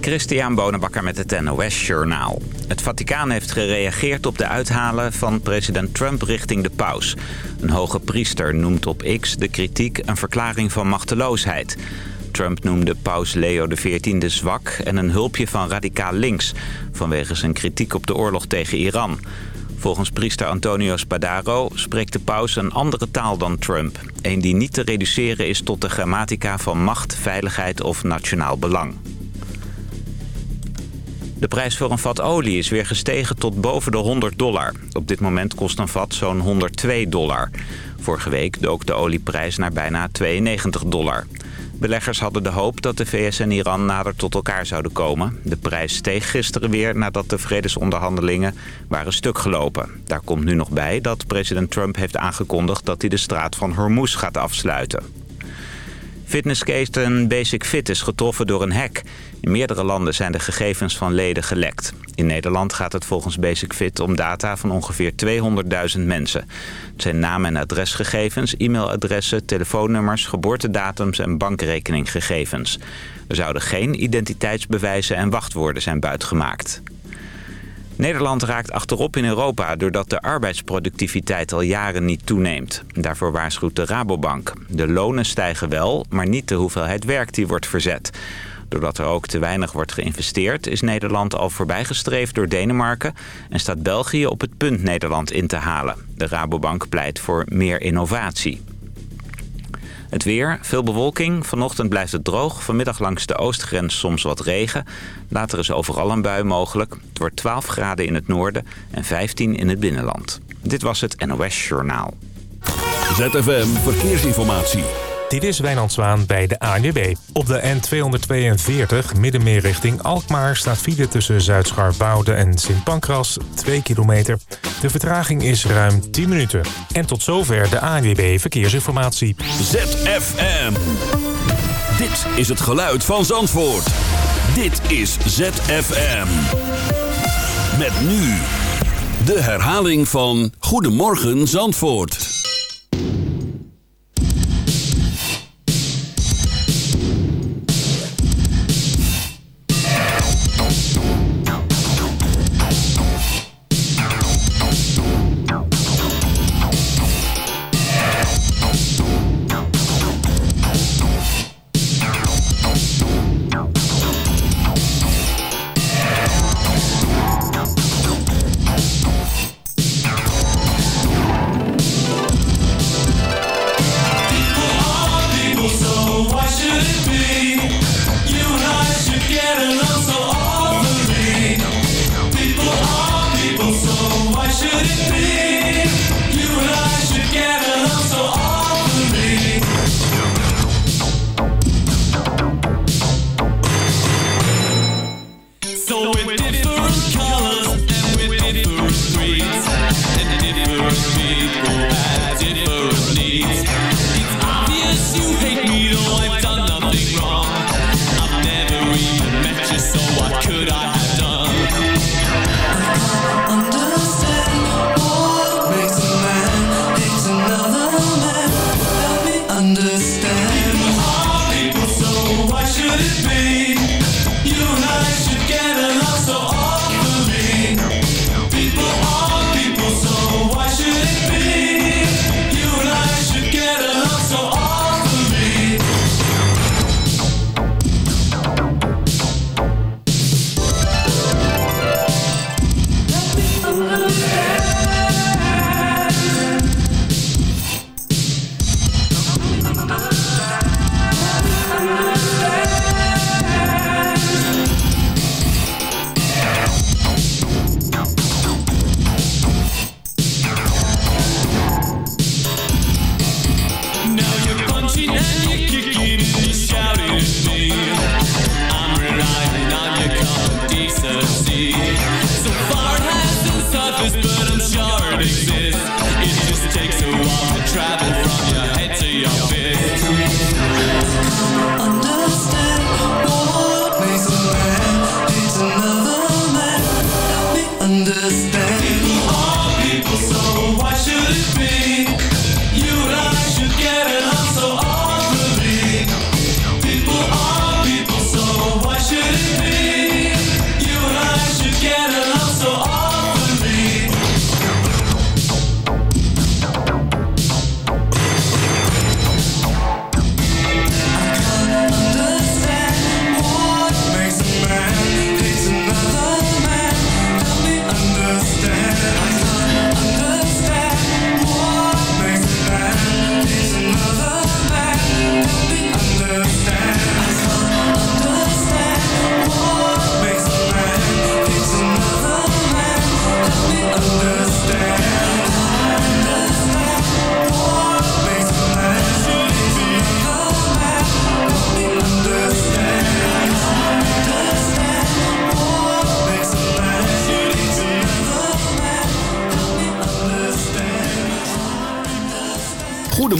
Christian Bonenbakker met het NOS Journaal. Het Vaticaan heeft gereageerd op de uithalen van president Trump richting de paus. Een hoge priester noemt op X de kritiek een verklaring van machteloosheid. Trump noemde paus Leo XIV zwak en een hulpje van radicaal links... vanwege zijn kritiek op de oorlog tegen Iran. Volgens priester Antonio Spadaro spreekt de paus een andere taal dan Trump. Een die niet te reduceren is tot de grammatica van macht, veiligheid of nationaal belang. De prijs voor een vat olie is weer gestegen tot boven de 100 dollar. Op dit moment kost een vat zo'n 102 dollar. Vorige week dook de olieprijs naar bijna 92 dollar. Beleggers hadden de hoop dat de VS en Iran nader tot elkaar zouden komen. De prijs steeg gisteren weer nadat de vredesonderhandelingen waren stuk gelopen. Daar komt nu nog bij dat president Trump heeft aangekondigd dat hij de straat van Hormuz gaat afsluiten. Fitnessketen Basic Fit is getroffen door een hack. In meerdere landen zijn de gegevens van leden gelekt. In Nederland gaat het volgens Basic Fit om data van ongeveer 200.000 mensen. Het zijn naam- en adresgegevens, e-mailadressen, telefoonnummers, geboortedatums en bankrekeninggegevens. Er zouden geen identiteitsbewijzen en wachtwoorden zijn buitgemaakt. Nederland raakt achterop in Europa doordat de arbeidsproductiviteit al jaren niet toeneemt. Daarvoor waarschuwt de Rabobank. De lonen stijgen wel, maar niet de hoeveelheid werk die wordt verzet. Doordat er ook te weinig wordt geïnvesteerd is Nederland al voorbijgestreefd door Denemarken... en staat België op het punt Nederland in te halen. De Rabobank pleit voor meer innovatie. Het weer, veel bewolking. Vanochtend blijft het droog. Vanmiddag langs de oostgrens soms wat regen. Later is overal een bui mogelijk. Het wordt 12 graden in het noorden en 15 in het binnenland. Dit was het NOS Journaal. ZFM Verkeersinformatie. Dit is Wijnand Zwaan bij de ANWB. Op de N242 middenmeer richting Alkmaar staat file tussen Zuid-Scharwoude en Sint Pancras 2 kilometer. De vertraging is ruim 10 minuten. En tot zover de ANWB Verkeersinformatie. ZFM. Dit is het geluid van Zandvoort. Dit is ZFM. Met nu de herhaling van Goedemorgen Zandvoort.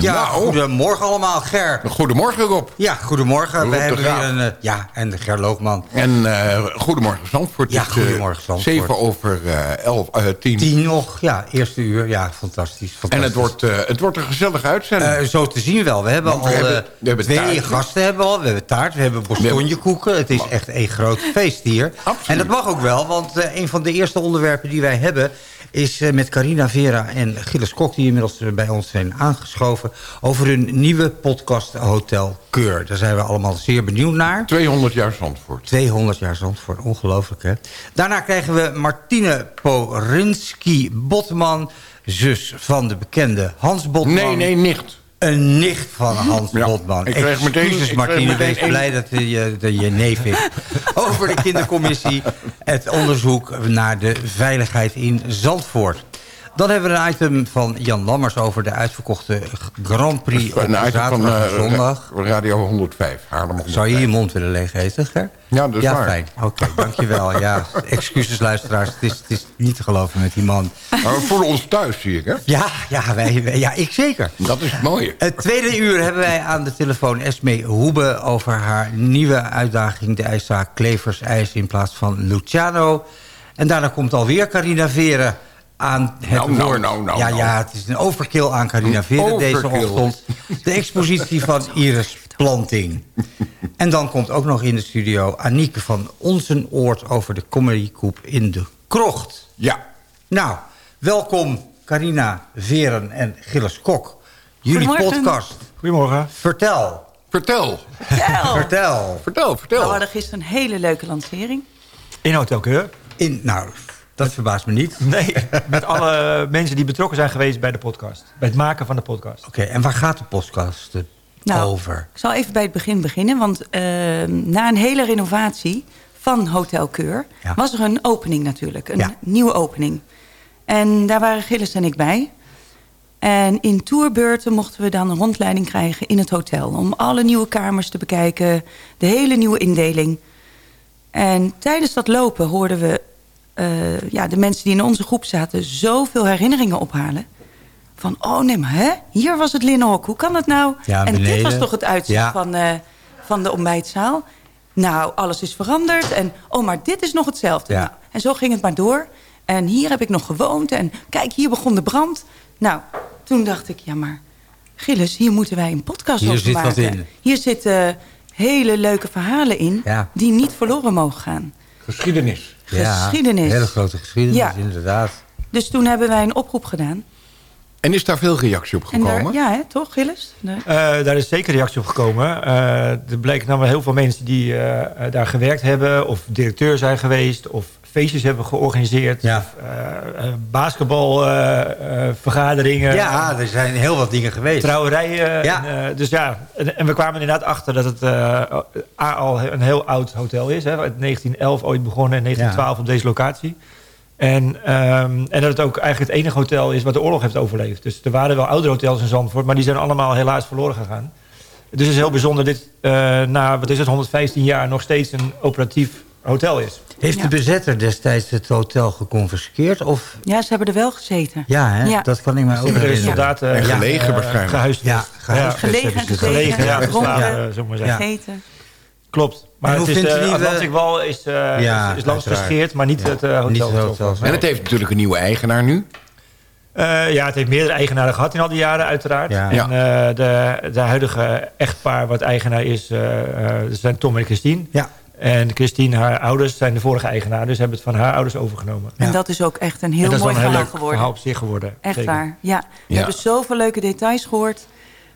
Ja, Nou. goedemorgen allemaal, Ger. Goedemorgen Rob. Ja, goedemorgen. Rob We hebben weer een... eh, ja, en de Ger Loogman. En eh, goedemorgen Zandvoort. Ja, eh, goedemorgen, Zandvoort. 7 over 11, eh 10. Tien nog, ja, eerste uur. Ja, fantastisch. En fantastisch. het wordt, het wordt een gezellige uitzending. Zo te zien wel. We hebben al hebben- we hebben twee taart. gasten. Hebben we, al. we hebben taart, we hebben bostonjekoeken. Het is echt een groot feest hier. Absoluut. En dat mag ook wel, want een van de eerste onderwerpen die wij hebben... is met Carina Vera en Gilles Kok... die inmiddels bij ons zijn aangeschoven... over hun nieuwe podcast Hotel Keur. Daar zijn we allemaal zeer benieuwd naar. 200 jaar Zandvoort. 200 jaar Zandvoort, ongelooflijk hè. Daarna krijgen we Martine Porinski-Botman... zus van de bekende Hans Botman. Nee, nee, nicht. Een nicht van Hans Ja, Botman. ik kreeg meteen- Excuses, ik Martine, meteen wees een- blij dat je, je, dat je neef is. Over de kindercommissie, het onderzoek naar de veiligheid in Zandvoort. Dan hebben we een item van Jan Lammers over de uitverkochte Grand Prix op Een van zaterdag en eh, zondag. Radio 105. Haarlem 105. Zou je je mond willen leeg eten, Ger? Ja, dat is ja, waar. fijn. Oké, dankjewel. Ja, excuses luisteraars, het is, het is niet te geloven met die man. Maar we voelen ons thuis, zie ik, hè? Ja, ja, wij, wij- ja ik zeker. Dat is het mooie. Het tweede uur hebben wij aan de telefoon Esme Hoebe... over haar nieuwe uitdaging, de ijszaak Klevers IJs... in plaats van Luciano. En daarna komt alweer Carina Veren aan het Nou, nou, woord. nou, nou, ja, nou. ja, het is een overkill aan Carina Veren deze ochtend. De expositie van Iris Planting. En dan komt ook nog in de studio Anieke van Onzen Oord... over de Comedy Coop in de Krocht. Ja. Nou, welkom Carina Veren en Gilles Kok. Jullie Goedemorgen. podcast. Goedemorgen. Vertel, Vertel. Vertel. vertel. Vertel, vertel. We hadden gisteren een hele leuke lancering. In Hotel Keur. In, nou, dat verbaast me niet. Oké, Nee, met alle mensen die betrokken zijn geweest bij de podcast. Bij het maken van de podcast. en waar gaat de podcast Nou, over? Ik zal even bij het begin beginnen. Want eh, na een hele renovatie van Hotel Keur... Ja. was er een opening natuurlijk. Een Ja. nieuwe opening. En daar waren Gilles en ik bij. En in tourbeurten mochten we dan een rondleiding krijgen in het hotel. Om alle nieuwe kamers te bekijken. De hele nieuwe indeling. En tijdens dat lopen hoorden we eh, ja, de mensen die in onze groep zaten... zoveel herinneringen ophalen. Van, oh nee, maar hè? Hier was het linnenhok. Hoe kan dat nou? Ja, en dit was toch het uitzicht Ja. van, eh, van de ontbijtzaal? Nou, alles is veranderd. En, oh, maar dit is nog hetzelfde. Ja. Nou, en zo ging het maar door. En hier heb ik nog gewoond. En kijk, hier begon de brand. Nou, toen dacht ik, ja maar... Gilles, hier moeten wij een podcast Hier over zit wat maken. in. Hier zitten hele leuke verhalen in... Ja. die niet verloren mogen gaan. Geschiedenis. Geschiedenis. Ja, hele grote geschiedenis, Ja. inderdaad. Dus toen hebben wij een oproep gedaan. En is daar veel reactie op En gekomen? daar, ja, hè, toch, Gilles? De- Eh, daar is zeker reactie op gekomen. Eh, er bleken wel heel veel mensen die eh, daar gewerkt hebben... of directeur zijn geweest... of feestjes hebben georganiseerd. Ja. Of eh, eh, basketbalvergaderingen. Ja, er zijn heel wat dingen geweest. Trouwerijen. Ja. En, eh, dus ja, en, en we kwamen inderdaad achter dat het eh, A, al een heel oud hotel is. Hè, uit 1911 ooit begonnen en 1912 op deze locatie. En, ehm, en dat het ook eigenlijk het enige hotel is wat de oorlog heeft overleefd. Dus er waren wel oudere hotels in Zandvoort, maar die zijn allemaal helaas verloren gegaan. Dus het is heel bijzonder dit eh, na, wat is het, 115 jaar nog steeds een operatief hotel is. Heeft Ja. de bezetter destijds het hotel geconfiskeerd? Of, Ja, ze hebben er wel gezeten. ja, hè? Ja. dat kan ik me ook er herinneren. soldaten En gelegen waarschijnlijk. gehuisvest. Ja, gehuisvest Gelegen, hebben ze gezeten, Gelegen, ja, uh, zullen maar zeggen. gegeten. Klopt. Maar het hoe is, vindt u de die, eh, Atlantic Wall is, eh, Ja, is, is langs gescheerd, maar niet Ja. het eh, hotel. Niet het hotel. En het heeft natuurlijk een nieuwe eigenaar nu. Eh, ja, het heeft meerdere eigenaren gehad in al die jaren uiteraard. Ja. En eh, de, de huidige echtpaar wat eigenaar is, eh, eh, zijn Tom en Christine. Ja, En Christine, haar ouders, zijn de vorige eigenaar. Dus hebben het van haar ouders overgenomen. Ja. En dat is ook echt een en heel dat is mooi wel een heel verhaal leuk geworden. verhaal op zich geworden. Echt Zeker. waar, ja. We Ja. hebben zoveel leuke details gehoord...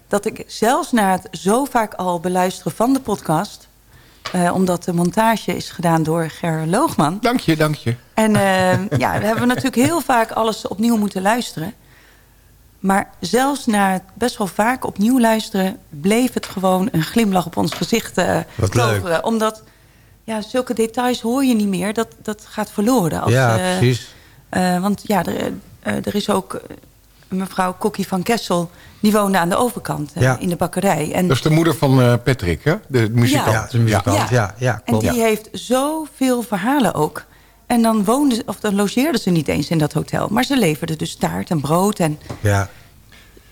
dat ik zelfs na het zo vaak al beluisteren van de podcast... eh, omdat de montage is gedaan door Ger Loogman... Dank je, dank je. En eh, ja, we hebben natuurlijk heel vaak alles opnieuw moeten luisteren. Maar zelfs na het best wel vaak opnieuw luisteren... bleef het gewoon een glimlach op ons gezicht eh Wat leuk. Omdat ja, zulke details hoor je niet meer. Dat, dat gaat verloren. Als, ja eh, precies. eh, want ja, er, eh, er is ook mevrouw Kokkie van Kessel... die woonde aan de overkant Ja. in de bakkerij. En, Dat is de moeder van eh, Patrick, hè? De muzikant. Ja, de muzikant. Ja, ja, en klopt. die heeft zoveel verhalen ook. En dan, woonde, of dan logeerden ze niet eens in dat hotel. Maar ze leverden dus taart en brood. En Ja.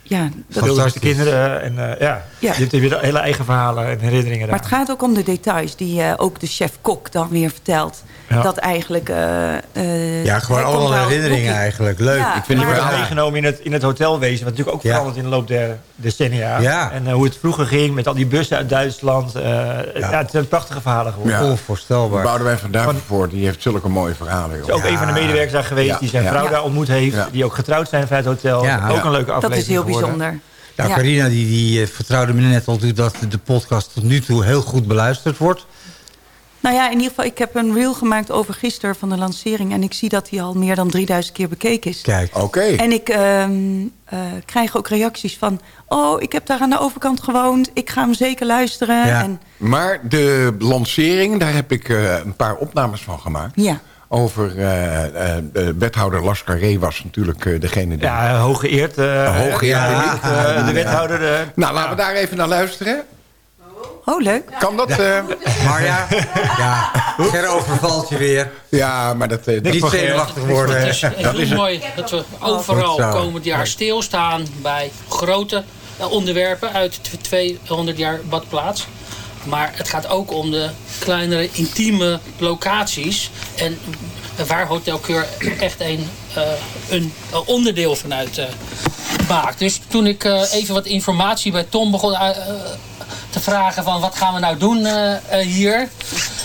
Ja, dat, de kinderen. En eh, ja, Ja. je hebt weer hele eigen verhalen en herinneringen maar daar. het gaat ook om de details die eh, ook de chef-kok dan weer vertelt. Ja. Dat eigenlijk... eh, eh, ja, gewoon allemaal herinneringen eigenlijk. Leuk. Ja. Ik vind Je het wordt meegenomen in het, in het hotelwezen. Wat natuurlijk ook Ja. veranderd in de loop der decennia. Ja. En hoe het vroeger ging met al die bussen uit Duitsland. eh, ja. het zijn prachtige verhalen geworden. Ja. onvoorstelbaar. Boudewijn van Duivenvoort, die heeft zulke mooie verhalen. Er Joh. is ook een van de medewerkers daar geweest Ja. die zijn vrouw Ja. daar ontmoet heeft. Ja. Die ook getrouwd zijn vanuit het hotel. Ja. Ook Ja. een leuke aflevering Dat is heel. Bijzonder. Nou, Ja. Carina die, die eh, vertrouwde me net al toe dat de podcast tot nu toe heel goed beluisterd wordt. Nou ja, in ieder geval, ik heb een reel gemaakt over gisteren van de lancering. En ik zie dat die al meer dan 3000 keer bekeken is. Kijk. Oké. En ik ehm, eh, krijg ook reacties van... oh, ik heb daar aan de overkant gewoond. Ik ga hem zeker luisteren. Ja. En, Maar de lancering, daar heb ik eh, een paar opnames van gemaakt. ja. Over eh, eh, de wethouder Lascaré was natuurlijk eh, degene die... Ja, hoog geëerd. eh, Hoog geëerd, ja, ja. eh, de wethouder. eh, Nou, laten we daar even naar luisteren. Oh, leuk. Kan dat? eh, Maar ja, ja Ger overvalt je weer. ja, maar dat... eh, dat Niet zenuwachtig worden. Het is heel mooi dat we overal komend jaar stilstaan bij grote eh, onderwerpen uit tw- 200 jaar badplaats. Maar het gaat ook om de kleinere, intieme locaties. En waar Hotel Keur echt een, eh, een eh, onderdeel van uit eh, maakt. Dus toen ik eh, even wat informatie bij Tom begon te vragen van wat gaan we nou doen hier.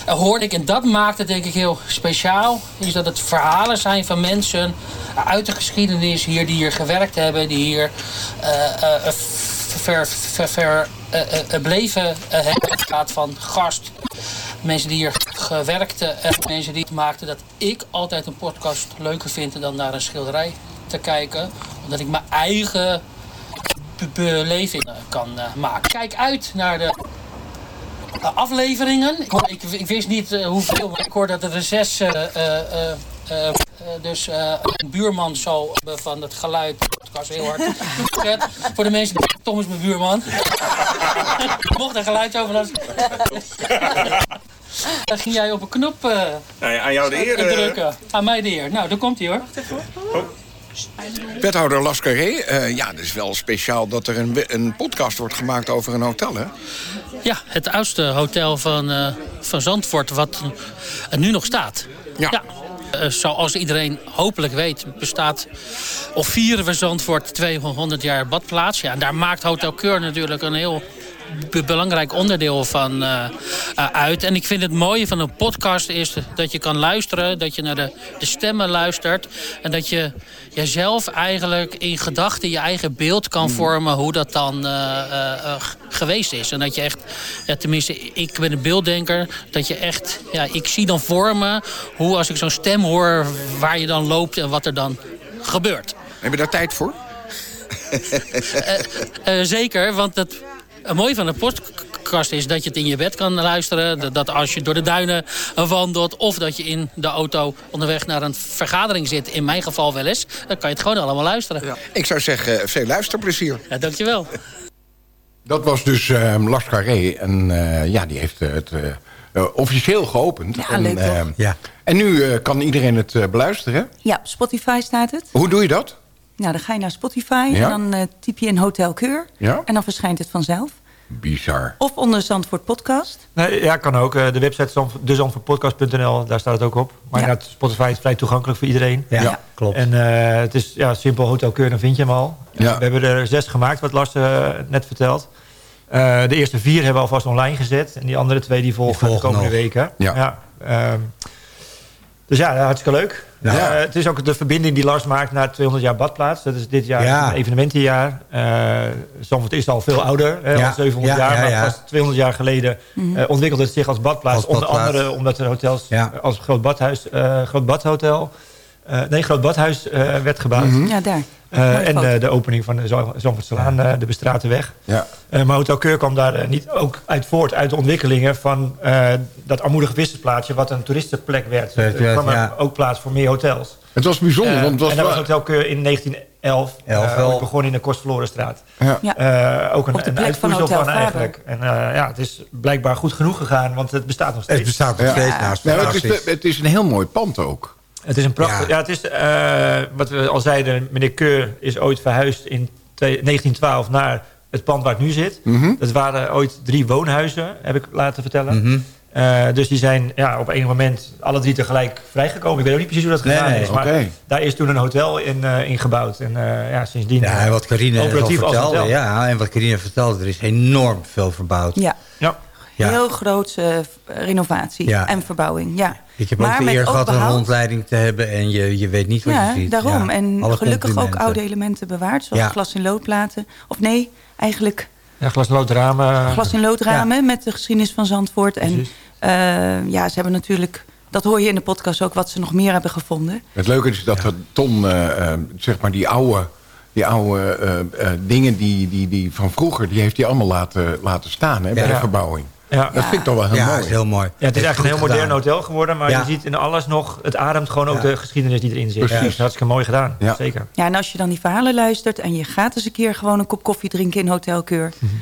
hoorde ik, en dat maakt het denk ik heel speciaal, is dat het verhalen zijn van mensen uit de geschiedenis hier die hier gewerkt hebben, die hier eh, eh, ver, ver, ver eh, eh, eh, bleven eh, hebben. Het gaat van gast, mensen die hier gewerkt hebben, mensen die het maakten dat ik altijd een podcast leuker vind dan naar een schilderij te kijken. Omdat ik mijn eigen be- beleving eh, kan eh, maken. Kijk uit naar de eh, afleveringen. Ik, ik, wist niet eh, hoeveel, maar ik hoorde dat er zes... eh, eh, eh, eh, eh, dus eh, een buurman zal hebben van het geluid. Het was heel hard. Fred, Voor de mensen. Tom is mijn buurman. Mocht er geluid over was. Dan ging jij op een knop eh, aan jou de eer. eh, drukken. Aan mij de eer. Nou, daar komt hij hoor. Wethouder Lascaré, eh, ja, het is wel speciaal dat er een, een podcast wordt gemaakt over een hotel, hè? Ja, het oudste hotel van, eh, van Zandvoort wat er nu nog staat. Ja. Eh, zoals iedereen hopelijk weet, bestaat of vieren we Zandvoort 200 jaar badplaats. Ja, en daar maakt Hotel Keur natuurlijk een heel belangrijk onderdeel van eh, eh, uit. En ik vind het mooie van een podcast is dat je kan luisteren, dat je naar de, de stemmen luistert. En dat je jezelf eigenlijk in gedachten je eigen beeld kan vormen hoe dat dan eh, geweest is. En dat je echt, ja, tenminste, ik ben een beelddenker, dat je echt, ja, ik zie dan voor me hoe als ik zo'n stem hoor, waar je dan loopt en wat er dan gebeurt. Heb je daar tijd voor? Eh, zeker, want het, het mooie van een podcast is dat je het in je bed kan luisteren. Dat- Dat als je door de duinen wandelt of dat je in de auto onderweg naar een vergadering zit. In mijn geval wel eens. Dan kan je het gewoon allemaal luisteren. Ik zou zeggen, veel luisterplezier. Ja, dankjewel. Dat was dus eh Lascaré. En eh, ja, die heeft eh, het eh, eh, officieel geopend. Ja, en, leuk toch? eh, Ja. en nu eh, kan iedereen het eh, beluisteren. Ja, op Spotify staat het. Hoe doe je dat? Nou, dan ga je naar Spotify Ja. en dan eh, typ je in Hotel Keur. Ja. En dan verschijnt het vanzelf. Bizar. Of onder Zandvoort Podcast. Nee, ja, kan ook. Eh, De website Zandvo- dezandvoortpodcast.nl, daar staat het ook op. Maar Ja. Spotify is vrij toegankelijk voor iedereen. Ja, Ja. klopt. En eh, het is ja, simpel Hotel Keur, dan vind je hem al. Ja. We hebben er zes gemaakt, wat Lars net vertelt. Eh, de eerste vier hebben we alvast online gezet. En die andere twee die volgen, volgen de komende nog. weken. Ja. ehm, dus ja, hartstikke leuk. Ja. Eh, het is ook de verbinding die Lars maakt naar 200 jaar badplaats. Dat is dit jaar Ja. een evenementenjaar. Eh Zandvoort is al veel ouder, hè, Ja. al 700 Ja, jaar. ja, maar ja. pas 200 jaar geleden eh, ontwikkelde het zich als badplaats. Als onder badplaats. andere omdat er hotels Ja. als Groot Badhuis, eh, Groot Badhotel... eh, nee, Groot Badhuis eh, werd gebouwd. Ja, daar. Eh, en eh, de opening van de Zandvoortselaan, eh de Bestratenweg. Ja. Eh, maar Hotel Keur kwam daar eh, niet ook uit voort uit de ontwikkelingen van eh, dat armoedige vissersplaatsje, wat een toeristenplek werd. Er kwam er ja. ook plaats voor meer hotels. Het was bijzonder, Eh, want het was en dat was Hotel Keur in 11. Elf Eh, begonnen in de Kostverlorenstraat. Ja. Ja. Eh, ook een, Op de een van Hotel van eigenlijk. En eh, ja, het is blijkbaar goed genoeg gegaan, want het bestaat nog steeds. Het bestaat nog Ja. steeds naast. Nee, maar het, is de- het is een heel mooi pand ook. Het is een prachtig... Ja. Ja, het is, eh, wat we al zeiden, meneer Keur is ooit verhuisd in twee- 1912 naar het pand waar het nu zit. Mhm. Dat waren ooit drie woonhuizen, heb ik laten vertellen. Mhm. Eh, dus die zijn ja, op een moment alle drie tegelijk vrijgekomen. Ik weet ook niet precies hoe dat nee, is. Maar daar is toen een hotel in, eh, in gebouwd. En eh, ja, sindsdien... Ja, en wat Carine vertelde. Ja, en wat Carine vertelde, er is enorm veel verbouwd. Ja, Ja. Ja. heel grootse renovatie Ja. en verbouwing. Ja. Ik heb Maar ook de met eer gehad een behoud. rondleiding te hebben en je, je weet niet wat Ja, je ziet. daarom. Ja, en gelukkig ook oude elementen bewaard, zoals Ja. glas in loodplaten. Of nee, eigenlijk Ja, glaslood-ramen. glas in loodramen met de geschiedenis van Zandvoort. En eh, ja, ze hebben natuurlijk, dat hoor je in de podcast ook, wat ze nog meer hebben gevonden. Het leuke is dat er Ton, eh, eh, zeg maar die oude, die oude eh, eh, dingen die, die, die van vroeger... die heeft hij allemaal laten, laten staan hè, bij Ja. de verbouwing. Ja. Dat vind ik toch wel heel ja, mooi. is heel mooi. Ja, het is eigenlijk een heel modern gedaan. hotel geworden. Maar Ja. je ziet in alles nog... Het ademt gewoon ook Ja. de geschiedenis die erin zit. Precies. Ja, dat is hartstikke mooi gedaan. Ja. Zeker. Ja, en als je dan die verhalen luistert en je gaat eens een keer gewoon een kop koffie drinken in Hotelkeur. Mhm.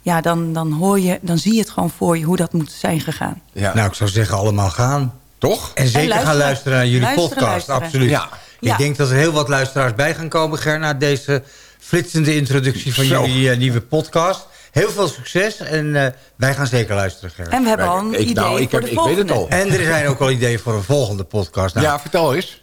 Ja, dan, dan hoor je, dan zie je het gewoon voor je hoe dat moet zijn gegaan. Ja. Nou, ik zou zeggen allemaal gaan. toch? En zeker luisteren. gaan luisteren naar jullie Luisteren, podcast. luisteren. Absoluut. Ja. Ja. Ik denk dat er heel wat luisteraars bij gaan komen, Ger... na deze flitsende introductie van Zo. jullie eh, nieuwe podcast. Heel veel succes en eh, wij gaan zeker luisteren, Ger. En we hebben al een Ik- idee nou, ik voor heb- de ik weet het al. En er zijn ook al ideeën voor een volgende podcast. Nou, Ja, vertel eens.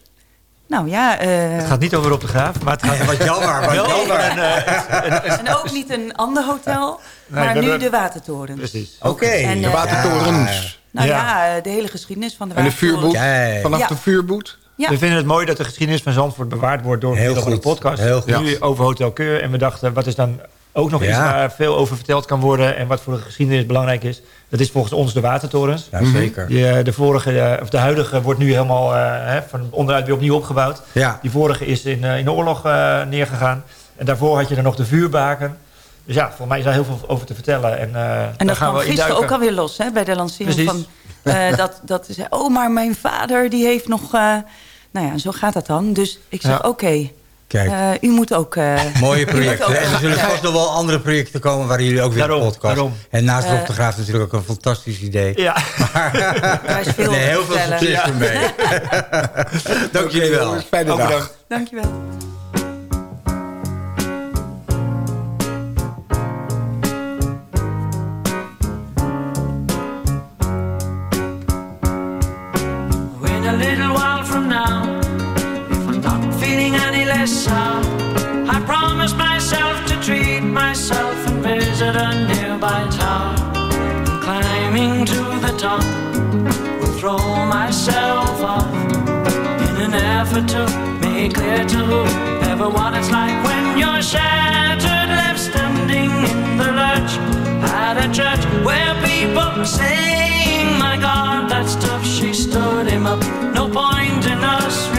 Nou ja, eh, Het gaat niet over Rob de Graaf, maar het gaat wat jammer, wat jammer. een... eh, en ook niet een ander hotel, Nee, maar nu de Watertoren. precies. Oké. En, De watertorens. Nou ja, Ja. de hele geschiedenis van de En de Watertoren. vuurboet. Vanaf Ja. de vuurboet. Ja. We vinden het mooi dat de geschiedenis van Zandvoort bewaard wordt... door Heel middel van de goed. podcast. Heel goed. Nu over Hotel Keur. En we dachten, wat is dan ook nog iets waar veel over verteld kan worden... en wat voor de geschiedenis belangrijk is. Dat is volgens ons de Watertorens. Ja, zeker. Die, eh, de, vorige, eh, of de huidige wordt nu helemaal eh, hè, van onderuit weer opnieuw opgebouwd. Ja. Die vorige is in, eh, in de oorlog eh, neergegaan. En daarvoor had je er nog de vuurbaken. Dus ja, voor mij is daar heel veel over te vertellen. En, eh, En dat gaan kwam we gisteren induiken. ook alweer los, hè, bij de lancering Precies. van... eh, dat, dat ze zei, oh, maar mijn vader die heeft nog... eh, nou ja, zo gaat dat dan. Dus ik zeg, Ja. oké, Kijk, eh, u moet ook... eh, mooie projecten. ook- En er zullen Ja. vast nog wel andere projecten komen... waar jullie ook weer Daarom, een podcast... daarom. En naast Eh, Rob de Graaf natuurlijk ook een fantastisch idee. Ja. Daar is veel nee, heel veel succes ermee. Dank jullie wel. Fijne dag. bedankt. Dankjewel. In sour, I promise myself to treat myself and visit a nearby tower. Climbing to the top, will throw myself off in an effort to make clear to whoever what it's like when you're shattered, left standing in the lurch at a church where people saying, My God, that stuff she stood him up. No point in us.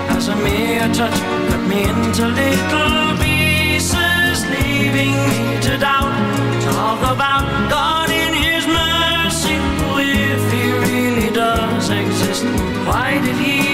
a mere touch, cut me into little pieces, leaving me to doubt. Talk about God in His mercy, if He really does exist. Why did He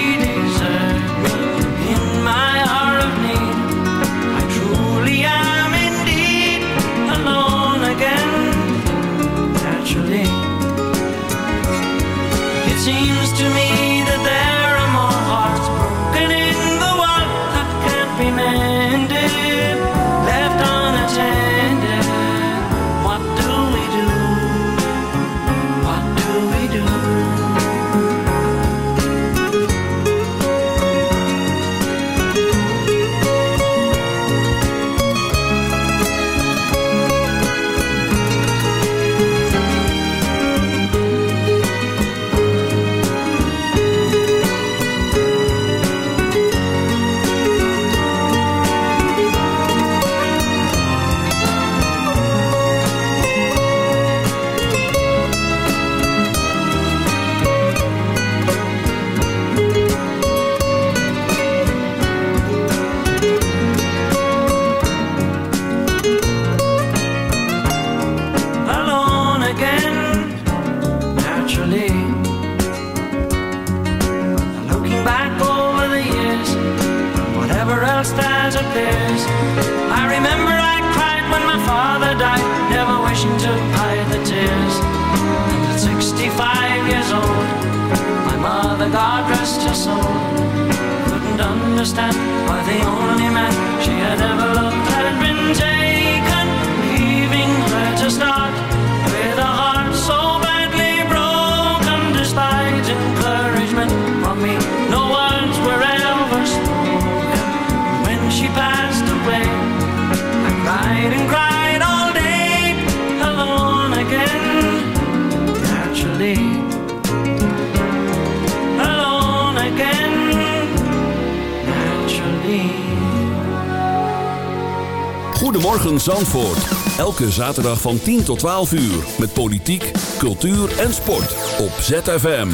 Zandvoort. Elke zaterdag van 10 tot 12 uur. Met politiek, cultuur en sport. Op ZFM.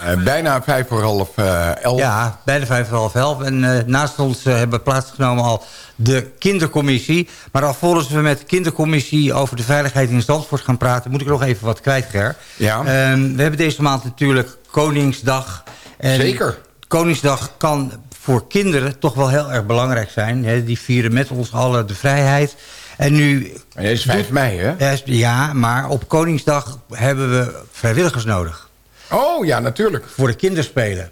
Eh, bijna vijf voor half eh, elf. Ja, bijna vijf voor half elf. En eh, naast ons hebben plaatsgenomen al de kindercommissie. Maar alvorens we met de kindercommissie over de veiligheid in Zandvoort gaan praten... moet ik nog even wat kwijt, Ger. Ja. Ehm, we hebben deze maand natuurlijk Koningsdag. En Zeker. Koningsdag kan voor kinderen toch wel heel erg belangrijk zijn. Hè? Die vieren met ons allen de vrijheid. En nu... En is 5 mei, hè? Ja, Ja, maar op Koningsdag hebben we vrijwilligers nodig Oh, ja, natuurlijk. voor de kinderspelen.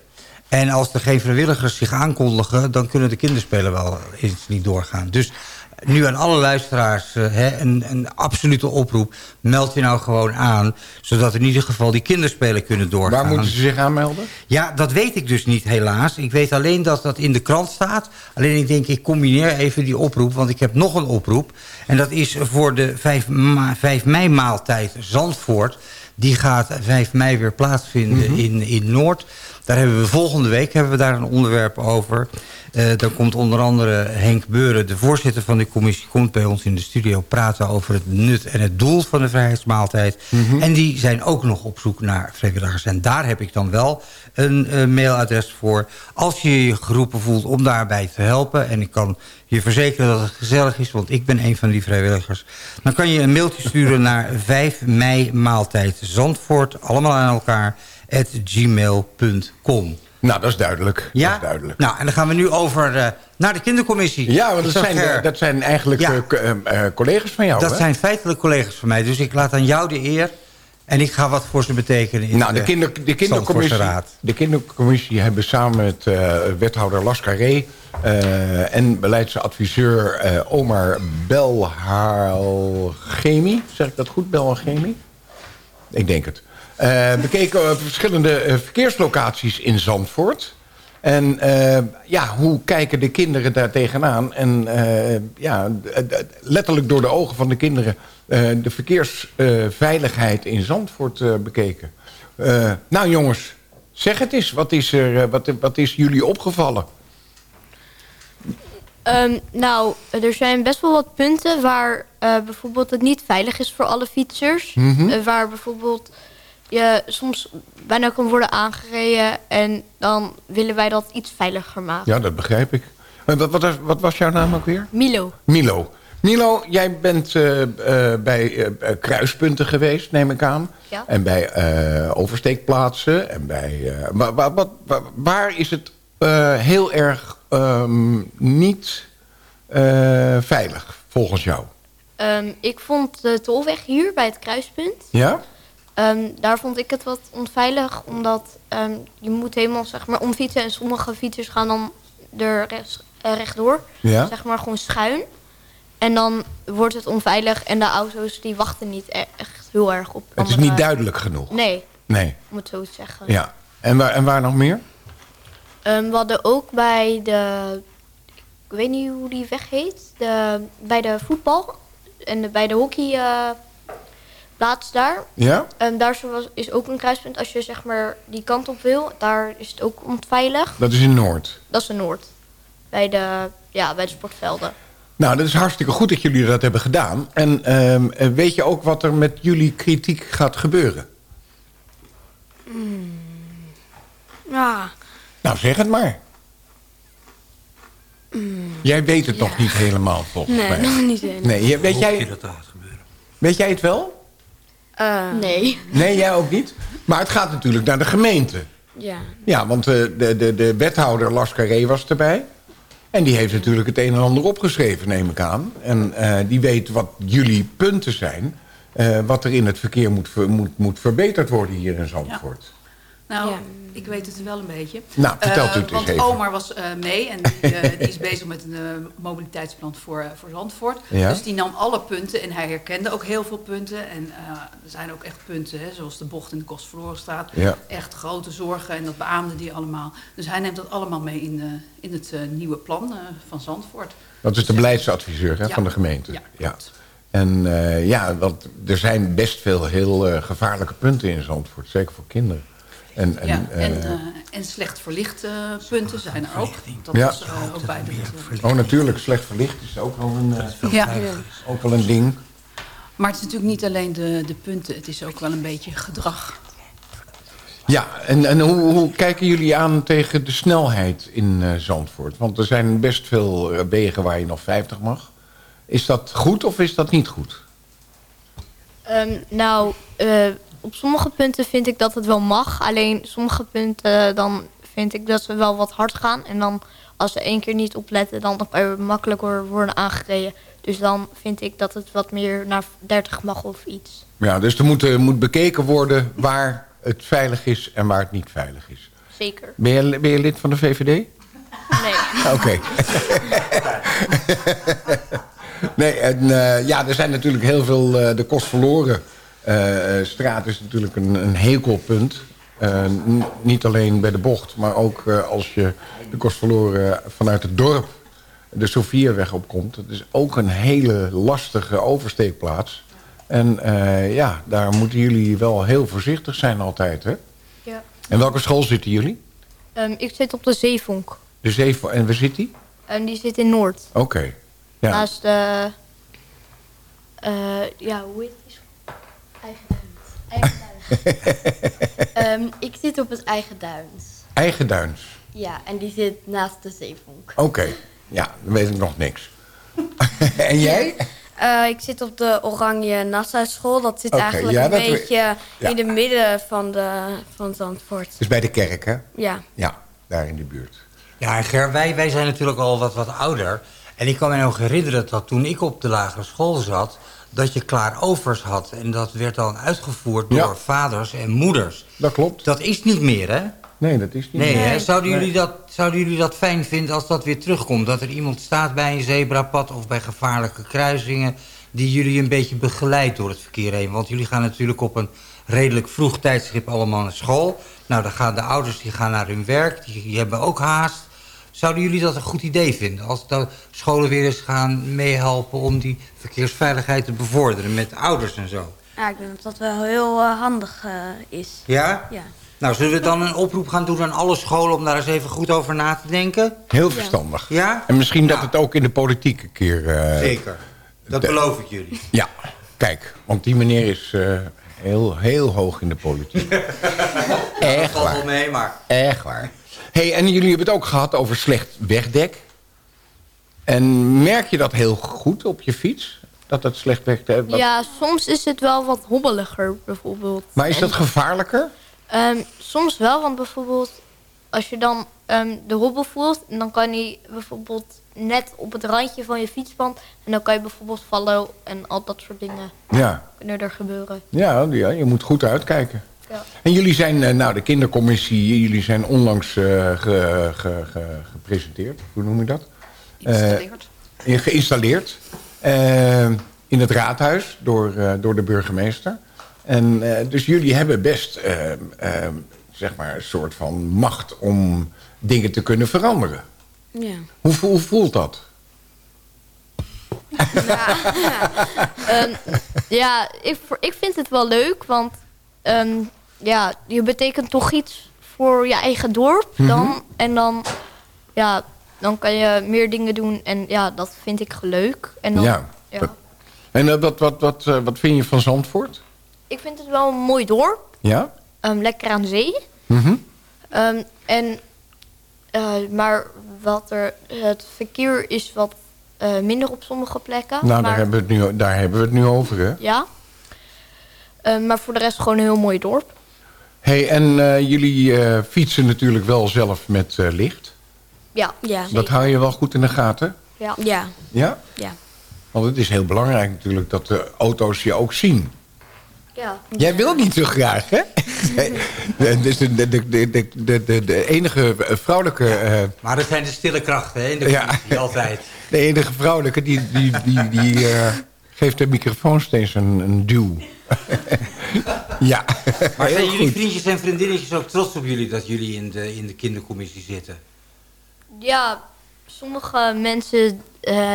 En als er geen vrijwilligers zich aankondigen... dan kunnen de kinderspelen wel eens niet doorgaan. Dus nu aan alle luisteraars eh, hè, een, een absolute oproep. Meld je nou gewoon aan. Zodat in ieder geval die kinderspelen kunnen doorgaan. Waar moeten ze zich aanmelden? Ja, dat weet ik dus niet helaas. Ik weet alleen dat dat in de krant staat. Alleen ik denk, ik combineer even die oproep. Want ik heb nog een oproep. En dat is voor de 5, ma 5 mei maaltijd Zandvoort. Die gaat 5 mei weer plaatsvinden in, in Noord. Daar hebben we volgende week hebben we daar een onderwerp over. Eh dan komt onder andere Henk Beuren, de voorzitter van de commissie... komt bij ons in de studio praten over het nut en het doel van de vrijheidsmaaltijd. En die zijn ook nog op zoek naar vrijwilligers. En daar heb ik dan wel een eh, mailadres voor. Als je je geroepen voelt om daarbij te helpen... en ik kan je verzekeren dat het gezellig is... want ik ben een van die vrijwilligers... dan kan je een mailtje sturen naar 5 mei maaltijd Zandvoort... allemaal aan elkaar, gmail.com. Nou, dat is duidelijk. Ja? Dat is duidelijk. Nou, en dan gaan we nu over eh, naar de kindercommissie. Ja, want dat zijn, Ger, dat zijn eigenlijk Ja. eh, eh, eh, collega's van jou, dat hè? zijn feitelijk collega's van mij. Dus ik laat aan jou de eer... en ik ga wat voor ze betekenen in Nou, de, de, kinder, de, kindercommissie, Raad. de kindercommissie hebben samen met eh, wethouder Lascaré... eh en beleidsadviseur eh, Omar Belhalgemi... zeg ik dat goed, Belhalgemi? Ik denk het. Eh, bekeken verschillende eh, verkeerslocaties in Zandvoort... En eh, ja, hoe kijken de kinderen daar tegenaan? En ja, letterlijk door de ogen van de kinderen... de verkeersveiligheid in Zandvoort bekeken. Nou jongens, zeg het eens. Wat is, er, wat, wat is jullie opgevallen? Ehm, nou, er zijn best wel wat punten waar eh, bijvoorbeeld het niet veilig is voor alle fietsers. Mhm. Waar bijvoorbeeld je soms bijna kan worden aangereden en dan willen wij dat iets veiliger maken. Ja, dat begrijp ik. Wat, wat, was- wat was jouw naam ook weer? Milo. Milo. Milo, jij bent eh, eh, bij eh, kruispunten geweest, neem ik aan. Ja. En bij oversteekplaatsen. En bij, wa- wa- wat, wa- waar is het heel erg ehm, niet veilig, volgens jou? Ehm, ik vond de tolweg hier bij het kruispunt, Ja? Ehm, daar vond ik het wat onveilig. Omdat ehm, je moet helemaal zeg maar, omfietsen en sommige fietsers gaan dan er rechts, eh, rechtdoor. Ja? zeg maar gewoon schuin. En dan wordt het onveilig en de auto's die wachten niet e- echt heel erg op. Het is andere- niet duidelijk genoeg. Nee, Nee. om het zo te zeggen. Ja. En waar, en waar nog meer? Ehm, we hadden ook bij de, ik weet niet hoe die weg heet, de, bij de voetbal en de, bij de hockey eh, plaats daar. Ja? Ehm, daar is ook een kruispunt als je zeg maar die kant op wil. Daar is het ook onveilig. Dat is in Noord. Dat is de Noord. Bij de, ja, bij de sportvelden. Nou, dat is hartstikke goed dat jullie dat hebben gedaan. En ehm, eh, weet je ook wat er met jullie kritiek gaat gebeuren? Ja, Nou, zeg het maar. Jij weet het nog niet helemaal, volgens nee, mij. nog niet helemaal. Nee, je- weet jij, weet jij het wel? Nee. Nee, jij ook niet? Maar het gaat natuurlijk naar de gemeente. Ja. Ja, want eh, de, de, de wethouder Las Carré was erbij. En die heeft natuurlijk het een en ander opgeschreven, neem ik aan. En eh, die weet wat jullie punten zijn. eh, wat er in het verkeer moet, ver- moet, moet verbeterd worden hier in Zandvoort. Nou, Ja. ik weet het wel een beetje. Nou, vertelt u Eh, het eens Want. Omar was eh, mee en die, eh, die is bezig met een mobiliteitsplan voor, voor Zandvoort. Ja. Dus die nam alle punten en hij herkende ook heel veel punten. En eh, er zijn ook echt punten, hè, zoals de bocht in de Kostverlorenstraat. Ja. Echt grote zorgen en dat beaamde die allemaal. Dus hij neemt dat allemaal mee in, in het nieuwe plan eh, van Zandvoort. Dat is de beleidsadviseur hè, Ja. van de gemeente. Ja, ja. En eh, ja, want er zijn best veel heel gevaarlijke punten in Zandvoort. Zeker voor kinderen. En, en, ja, en, eh, eh, en slecht verlichte punten zijn er ook. Dat Ja. was eh, ook bij de... oh, natuurlijk, slecht verlicht is ook wel een, eh, Ja. ook wel een ding. Maar het is natuurlijk niet alleen de, de punten, het is ook wel een beetje gedrag. Ja, en, en hoe, hoe kijken jullie aan tegen de snelheid in eh, Zandvoort? Want er zijn best veel wegen waar je nog 50 mag. Is dat goed of is dat niet goed? Ehm, nou, eh, op sommige punten vind ik dat het wel mag. Alleen sommige punten dan vind ik dat we wel wat hard gaan. En dan als we één keer niet opletten, dan kan je makkelijker worden aangereden. Dus dan vind ik dat het wat meer naar 30 mag of iets. Ja, dus er moet, er moet bekeken worden waar het veilig is en waar het niet veilig is. Zeker. Ben je, ben je lid van de VVD? Nee. Oké. nee, en eh, ja, er zijn natuurlijk heel veel... eh, de kost verloren eh, straat is natuurlijk een, een hekelpunt. Eh, niet alleen bij de bocht, maar ook eh, als je de kost verloren vanuit het dorp de Sofiaweg opkomt. Het is ook een hele lastige oversteekplaats. En eh, ja, daar moeten jullie wel heel voorzichtig zijn altijd, hè? Ja. En welke school zitten jullie? Ehm, ik zit op de Zeevonk. De Zeevo en waar zit die? En die zit in Noord. Oké. Ja. Naast de... eh, ja, hoe heet die school? Eigen duins. Eigen duins. Ehm, ik zit op het eigen duins. Eigen Duins. Ja, en die zit naast de zeevonk. Oké. Ja, dan weet ik nog niks. en jij? Eh, ik zit op de Oranje Nassau School. Dat zit eigenlijk ja, een dat beetje ja. in het midden van, de, van Zandvoort. Dus bij de kerk, hè? Ja. Ja, daar in de buurt. Ja, en Ger, wij, wij zijn natuurlijk al wat, wat ouder. En ik kan me nog herinneren dat toen ik op de lagere school zat... dat je klaarovers had. En dat werd dan uitgevoerd door Ja. vaders en moeders. Dat klopt. Dat is niet meer, hè? Nee, dat is niet Nee, meer. hè? Zouden, Nee. jullie dat, zouden jullie dat fijn vinden als dat weer terugkomt? Dat er iemand staat bij een zebrapad of bij gevaarlijke kruisingen... die jullie een beetje begeleidt door het verkeer heen? Want jullie gaan natuurlijk op een redelijk vroeg tijdstip allemaal naar school. Nou, dan gaan de ouders die gaan naar hun werk, die, die hebben ook haast. Zouden jullie dat een goed idee vinden? Als de scholen weer eens gaan meehelpen om die verkeersveiligheid te bevorderen met ouders en zo. Ja, ik denk dat dat wel heel eh, handig eh, is. Ja? Ja. Nou, zullen we dan een oproep gaan doen aan alle scholen om daar eens even goed over na te denken? Heel verstandig. Ja? En misschien dat het ook in de politiek een keer... eh, Zeker. Dat de- beloof ik jullie. Ja, kijk. Want die meneer is eh, heel, heel hoog in de politiek. Echt valt wel waar. mee, maar... Echt waar. Hey, en jullie hebben het ook gehad over slecht wegdek. En merk je dat heel goed op je fiets? Dat het slecht wegdek... wat- Ja, soms is het wel wat hobbeliger bijvoorbeeld. Maar is dat gevaarlijker? ehm, soms wel, want bijvoorbeeld als je dan ehm, de hobbel voelt... dan kan hij bijvoorbeeld net op het randje van je fietsband... en dan kan je bijvoorbeeld vallen en al dat soort dingen Ja. kunnen er gebeuren. Ja, ja, je moet goed uitkijken. Ja. En jullie zijn, eh, nou, de kindercommissie, jullie zijn onlangs eh, ge- ge- ge- gepresenteerd. Hoe noem je dat? Geïnstalleerd. Eh, geïnstalleerd. in het raadhuis door, eh, door de burgemeester. En eh, dus jullie hebben best, zeg maar, een soort van macht om dingen te kunnen veranderen. Ja. Hoe, hoe voelt dat? Ehm, ja, ik, ik vind het wel leuk, want ehm, ja, je betekent toch iets voor je eigen dorp. Dan, Mhm. En dan, ja, dan kan je meer dingen doen en ja, dat vind ik leuk. En dan, ja. ja. En eh, wat, wat, wat, eh, wat vind je van Zandvoort? Ik vind het wel een mooi dorp, Ja? ehm, lekker aan zee. Mhm. Ehm, en, eh, maar wat er, het verkeer is wat minder op sommige plekken. Nou, maar, daar hebben, we het nu, daar hebben we het nu over, hè? Ja. Ehm, maar voor de rest gewoon een heel mooi dorp. Hey, en eh, jullie eh, fietsen natuurlijk wel zelf met eh, licht. Ja. Ja. Dat hou je wel goed in de gaten? Ja. Ja. Ja? Ja. Want het is heel belangrijk natuurlijk dat de auto's je ook zien. Ja. Jij wil niet zo graag, hè? Dus de, de, de, de, de, de, de enige vrouwelijke... eh, Maar dat zijn de stille krachten hè, in de Ja. altijd. de enige vrouwelijke die, die, die, die eh, geeft de microfoon steeds een, een duw. Ja, Maar zijn jullie vriendjes en vriendinnetjes ook trots op jullie... dat jullie in de, in de kindercommissie zitten? Ja, sommige mensen eh,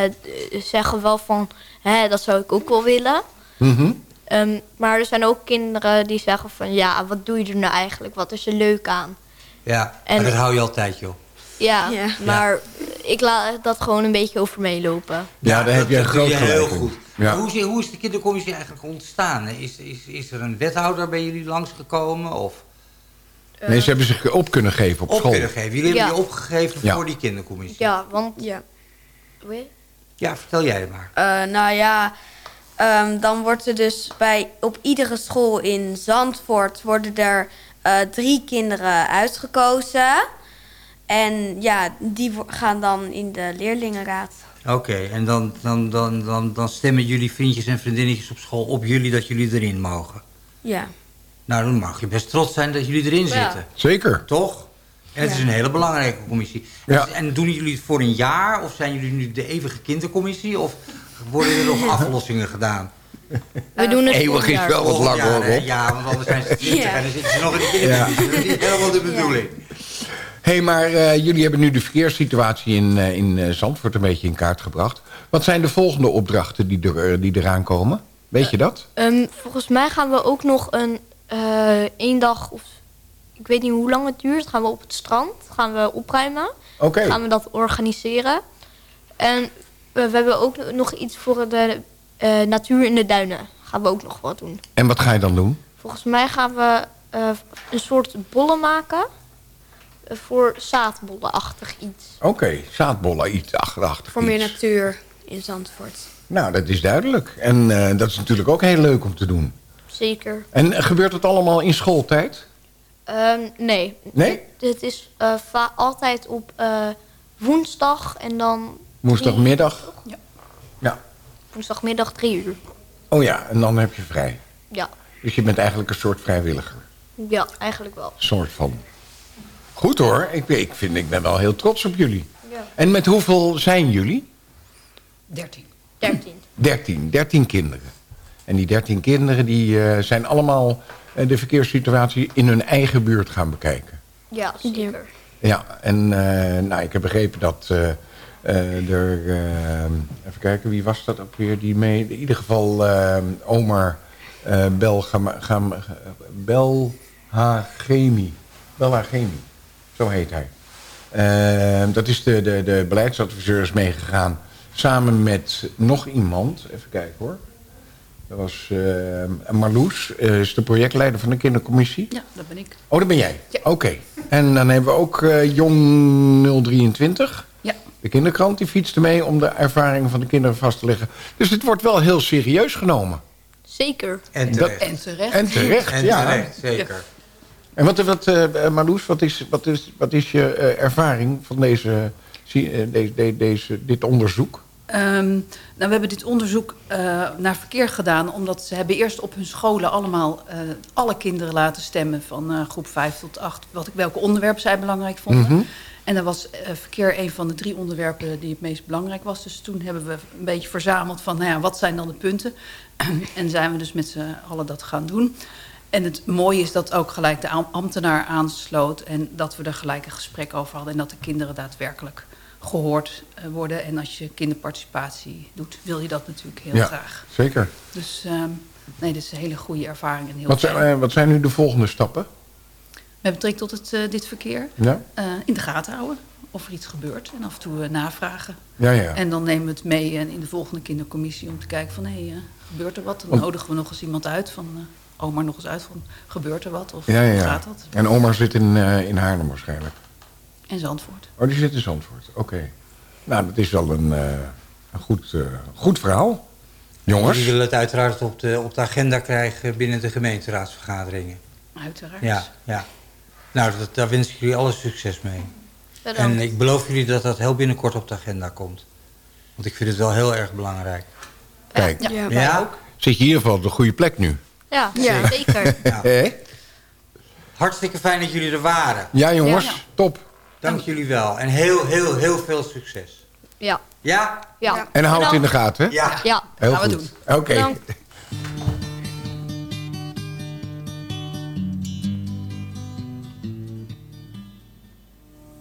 zeggen wel van... Hè, dat zou ik ook wel willen. Mhm. Ehm, maar er zijn ook kinderen die zeggen van... Ja, wat doe je er nou eigenlijk? Wat is er leuk aan? Ja, En- maar dat hou je altijd, joh. Ja, Ja. maar ik laat dat gewoon een beetje over meelopen. Ja, daar heb je groot gelijk heel goed. Ja. Hoe, is, hoe is de kindercommissie eigenlijk ontstaan? Is, is, is er een wethouder bij jullie langsgekomen? Of Nee, ze hebben zich op kunnen geven op, op school. kunnen geven? Jullie Ja. hebben je opgegeven Ja. voor die kindercommissie. Ja, want... Ja. Ja, vertel jij het maar. Eh, nou ja, ehm, dan wordt er dus bij op iedere school in Zandvoort worden er eh, drie kinderen uitgekozen. En ja, die gaan dan in de leerlingenraad. Oké, en dan, dan, dan, dan, dan stemmen jullie vriendjes en vriendinnetjes op school op jullie dat jullie erin mogen. Ja. Nou, dan mag je best trots zijn dat jullie erin Ja. zitten. Zeker. Toch? En het Ja. is een hele belangrijke commissie. Ja. En doen jullie het voor een jaar? Of zijn jullie nu de eeuwige kindercommissie? Of worden er nog aflossingen gedaan? We doen het Eeuwig volgend is wel wat lang hoor. Ja, want anders zijn ze 20 Ja. en dan zitten ze nog in de kindercommissie. Dat is niet helemaal de bedoeling. Hé, hey, maar eh, jullie hebben nu de verkeerssituatie in, eh, in eh, Zandvoort een beetje in kaart gebracht. Wat zijn de volgende opdrachten die, er, die eraan komen? Weet je dat? Ehm, volgens mij gaan we ook nog een één dag of ik weet niet hoe lang het duurt. Gaan we op het strand gaan we opruimen. Oké. Gaan we dat organiseren. En we, we hebben ook nog iets voor de natuur in de duinen. Gaan we ook nog wat doen. En wat ga je dan doen? Volgens mij gaan we een soort bollen maken. Eh, voor zaadbollenachtig iets. Oké, zaadbollen, iets achterachtig Voor meer iets. natuur in Zandvoort. Nou, dat is duidelijk. En eh, dat is natuurlijk ook heel leuk om te doen. Zeker. En eh, gebeurt het allemaal in schooltijd? Ehm, nee. Nee? Het is eh, altijd op eh, woensdag en dan... Woensdagmiddag? Ja. Ja. Woensdagmiddag drie uur. Oh ja, en dan heb je vrij. Ja, Dus je bent eigenlijk een soort vrijwilliger. ja eigenlijk wel. soort van. Goed hoor, ik, ik, vind, ik ben wel heel trots op jullie. Ja. En met hoeveel zijn jullie? 13. Dertien. Dertien, dertien kinderen. En die dertien kinderen die, eh, zijn allemaal eh, de verkeerssituatie in hun eigen buurt gaan bekijken. Ja, zeker. Ja, en eh, nou, ik heb begrepen dat eh, eh, er... even kijken, wie was dat ook weer die mee... In ieder geval eh, Omar Belhagemi. Belhagemi, zo heet hij. Eh, dat is de, de, de beleidsadviseur is meegegaan. Samen met nog iemand. Even kijken hoor. Dat was eh, Marloes, eh, is de projectleider van de kindercommissie. Ja, dat ben ik. Oh, dat ben jij? Ja. Oké. En dan hebben we ook eh, Jong 023. Ja. De kinderkrant, die fietste mee om de ervaringen van de kinderen vast te leggen. Dus het wordt wel heel serieus genomen. Zeker. En terecht. En terecht. En terecht, En ja. terecht, zeker. En wat, wat eh, Marloes, wat is, wat, is, wat is je eh, ervaring van deze, eh, deze, de- deze, dit onderzoek? Ehm, nou, we hebben dit onderzoek naar verkeer gedaan... omdat ze hebben eerst op hun scholen allemaal alle kinderen laten stemmen... van groep 5 tot 8, wat ik, welke onderwerpen zij belangrijk vonden. Mhm. En dan was verkeer een van de drie onderwerpen die het meest belangrijk was. Dus toen hebben we een beetje verzameld van, nou ja, wat zijn dan de punten? en zijn we dus met z'n allen dat gaan doen. En het mooie is dat ook gelijk de am- ambtenaar aansloot... en dat we er gelijk een gesprek over hadden... en dat de kinderen daadwerkelijk gehoord eh, worden. En als je kinderparticipatie doet, wil je dat natuurlijk heel ja, graag. zeker. Dus ehm, nee, dit is een hele goede ervaring. En heel Wat zijn, eh, wat zijn nu de volgende stappen? Met betrekking tot het, eh, dit verkeer Ja? eh, in de gaten houden of er iets gebeurt. En af en toe navragen. Ja, ja. En dan nemen we het mee in de volgende kindercommissie om te kijken van... hé, hey, gebeurt er wat? Dan nodigen we nog eens iemand uit van... oma nog eens uit van, gebeurt er wat? Of ja, ja. gaat dat? En oma zit in, eh, in Haarlem waarschijnlijk. En Zandvoort. Oh, die zit in Zandvoort. Oké. Nou, dat is wel een, eh, een goed, eh, goed verhaal. Jongens. Jullie willen het uiteraard op de, op de agenda krijgen binnen de gemeenteraadsvergaderingen. Uiteraard. Ja, ja. Nou, dat, daar wens ik jullie alle succes mee. Bedankt. En ik beloof jullie dat dat heel binnenkort op de agenda komt. Want ik vind het wel heel erg belangrijk. Kijk, Ja, Ja? zit je in ieder geval op de goede plek nu. Ja, zeker. Ja. Hartstikke fijn dat jullie er waren. Ja, jongens, Ja. top. Dank jullie wel. En heel, heel, heel veel succes. Ja. Ja? Ja. En houd het in de gaten, hè? Ja. Ja. Heel Gaan we goed. Oké. Bedankt.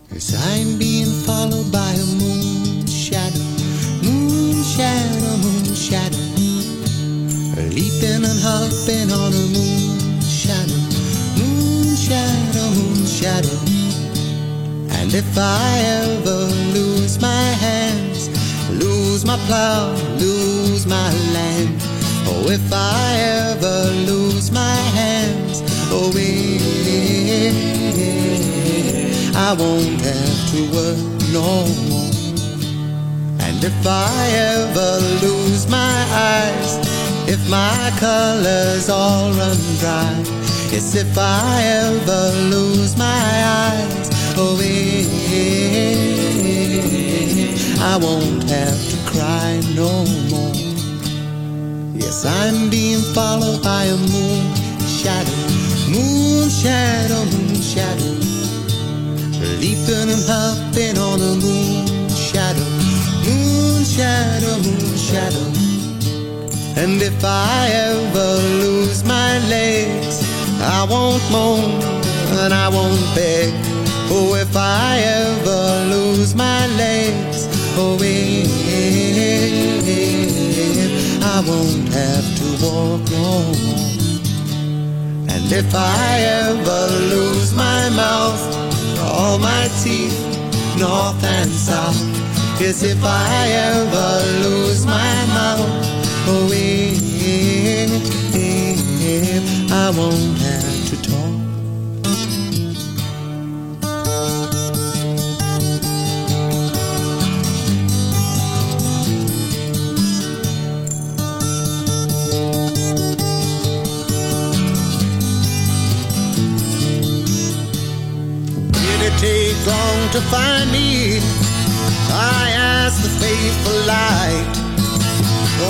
Cause I'm being followed by a moon shadow, moon shadow, moon shadow. Leaping and hopping on a moon shadow, moon shadow, moon shadow. And if I ever lose my hands, lose my plow, lose my land. Oh, if I ever lose my hands, oh, yeah, I won't have to work no more. And if I ever lose my eyes, if my colors all run dry, yes, if I ever lose my eyes, oh, I won't have to cry no more. Yes, I'm being followed by a moon shadow, moon shadow, moon shadow. Leaping and hopping on a moon shadow, moon shadow, moon shadow. And if I ever lose my legs, I won't moan and I won't beg. Oh, if I ever lose my legs, oh, yeah, I won't have to walk no more. And if I ever lose my mouth, all my teeth, north and south. Yes, if I ever lose my mouth, oh, I won't have to talk. Take long to find me? I asked the faithful light.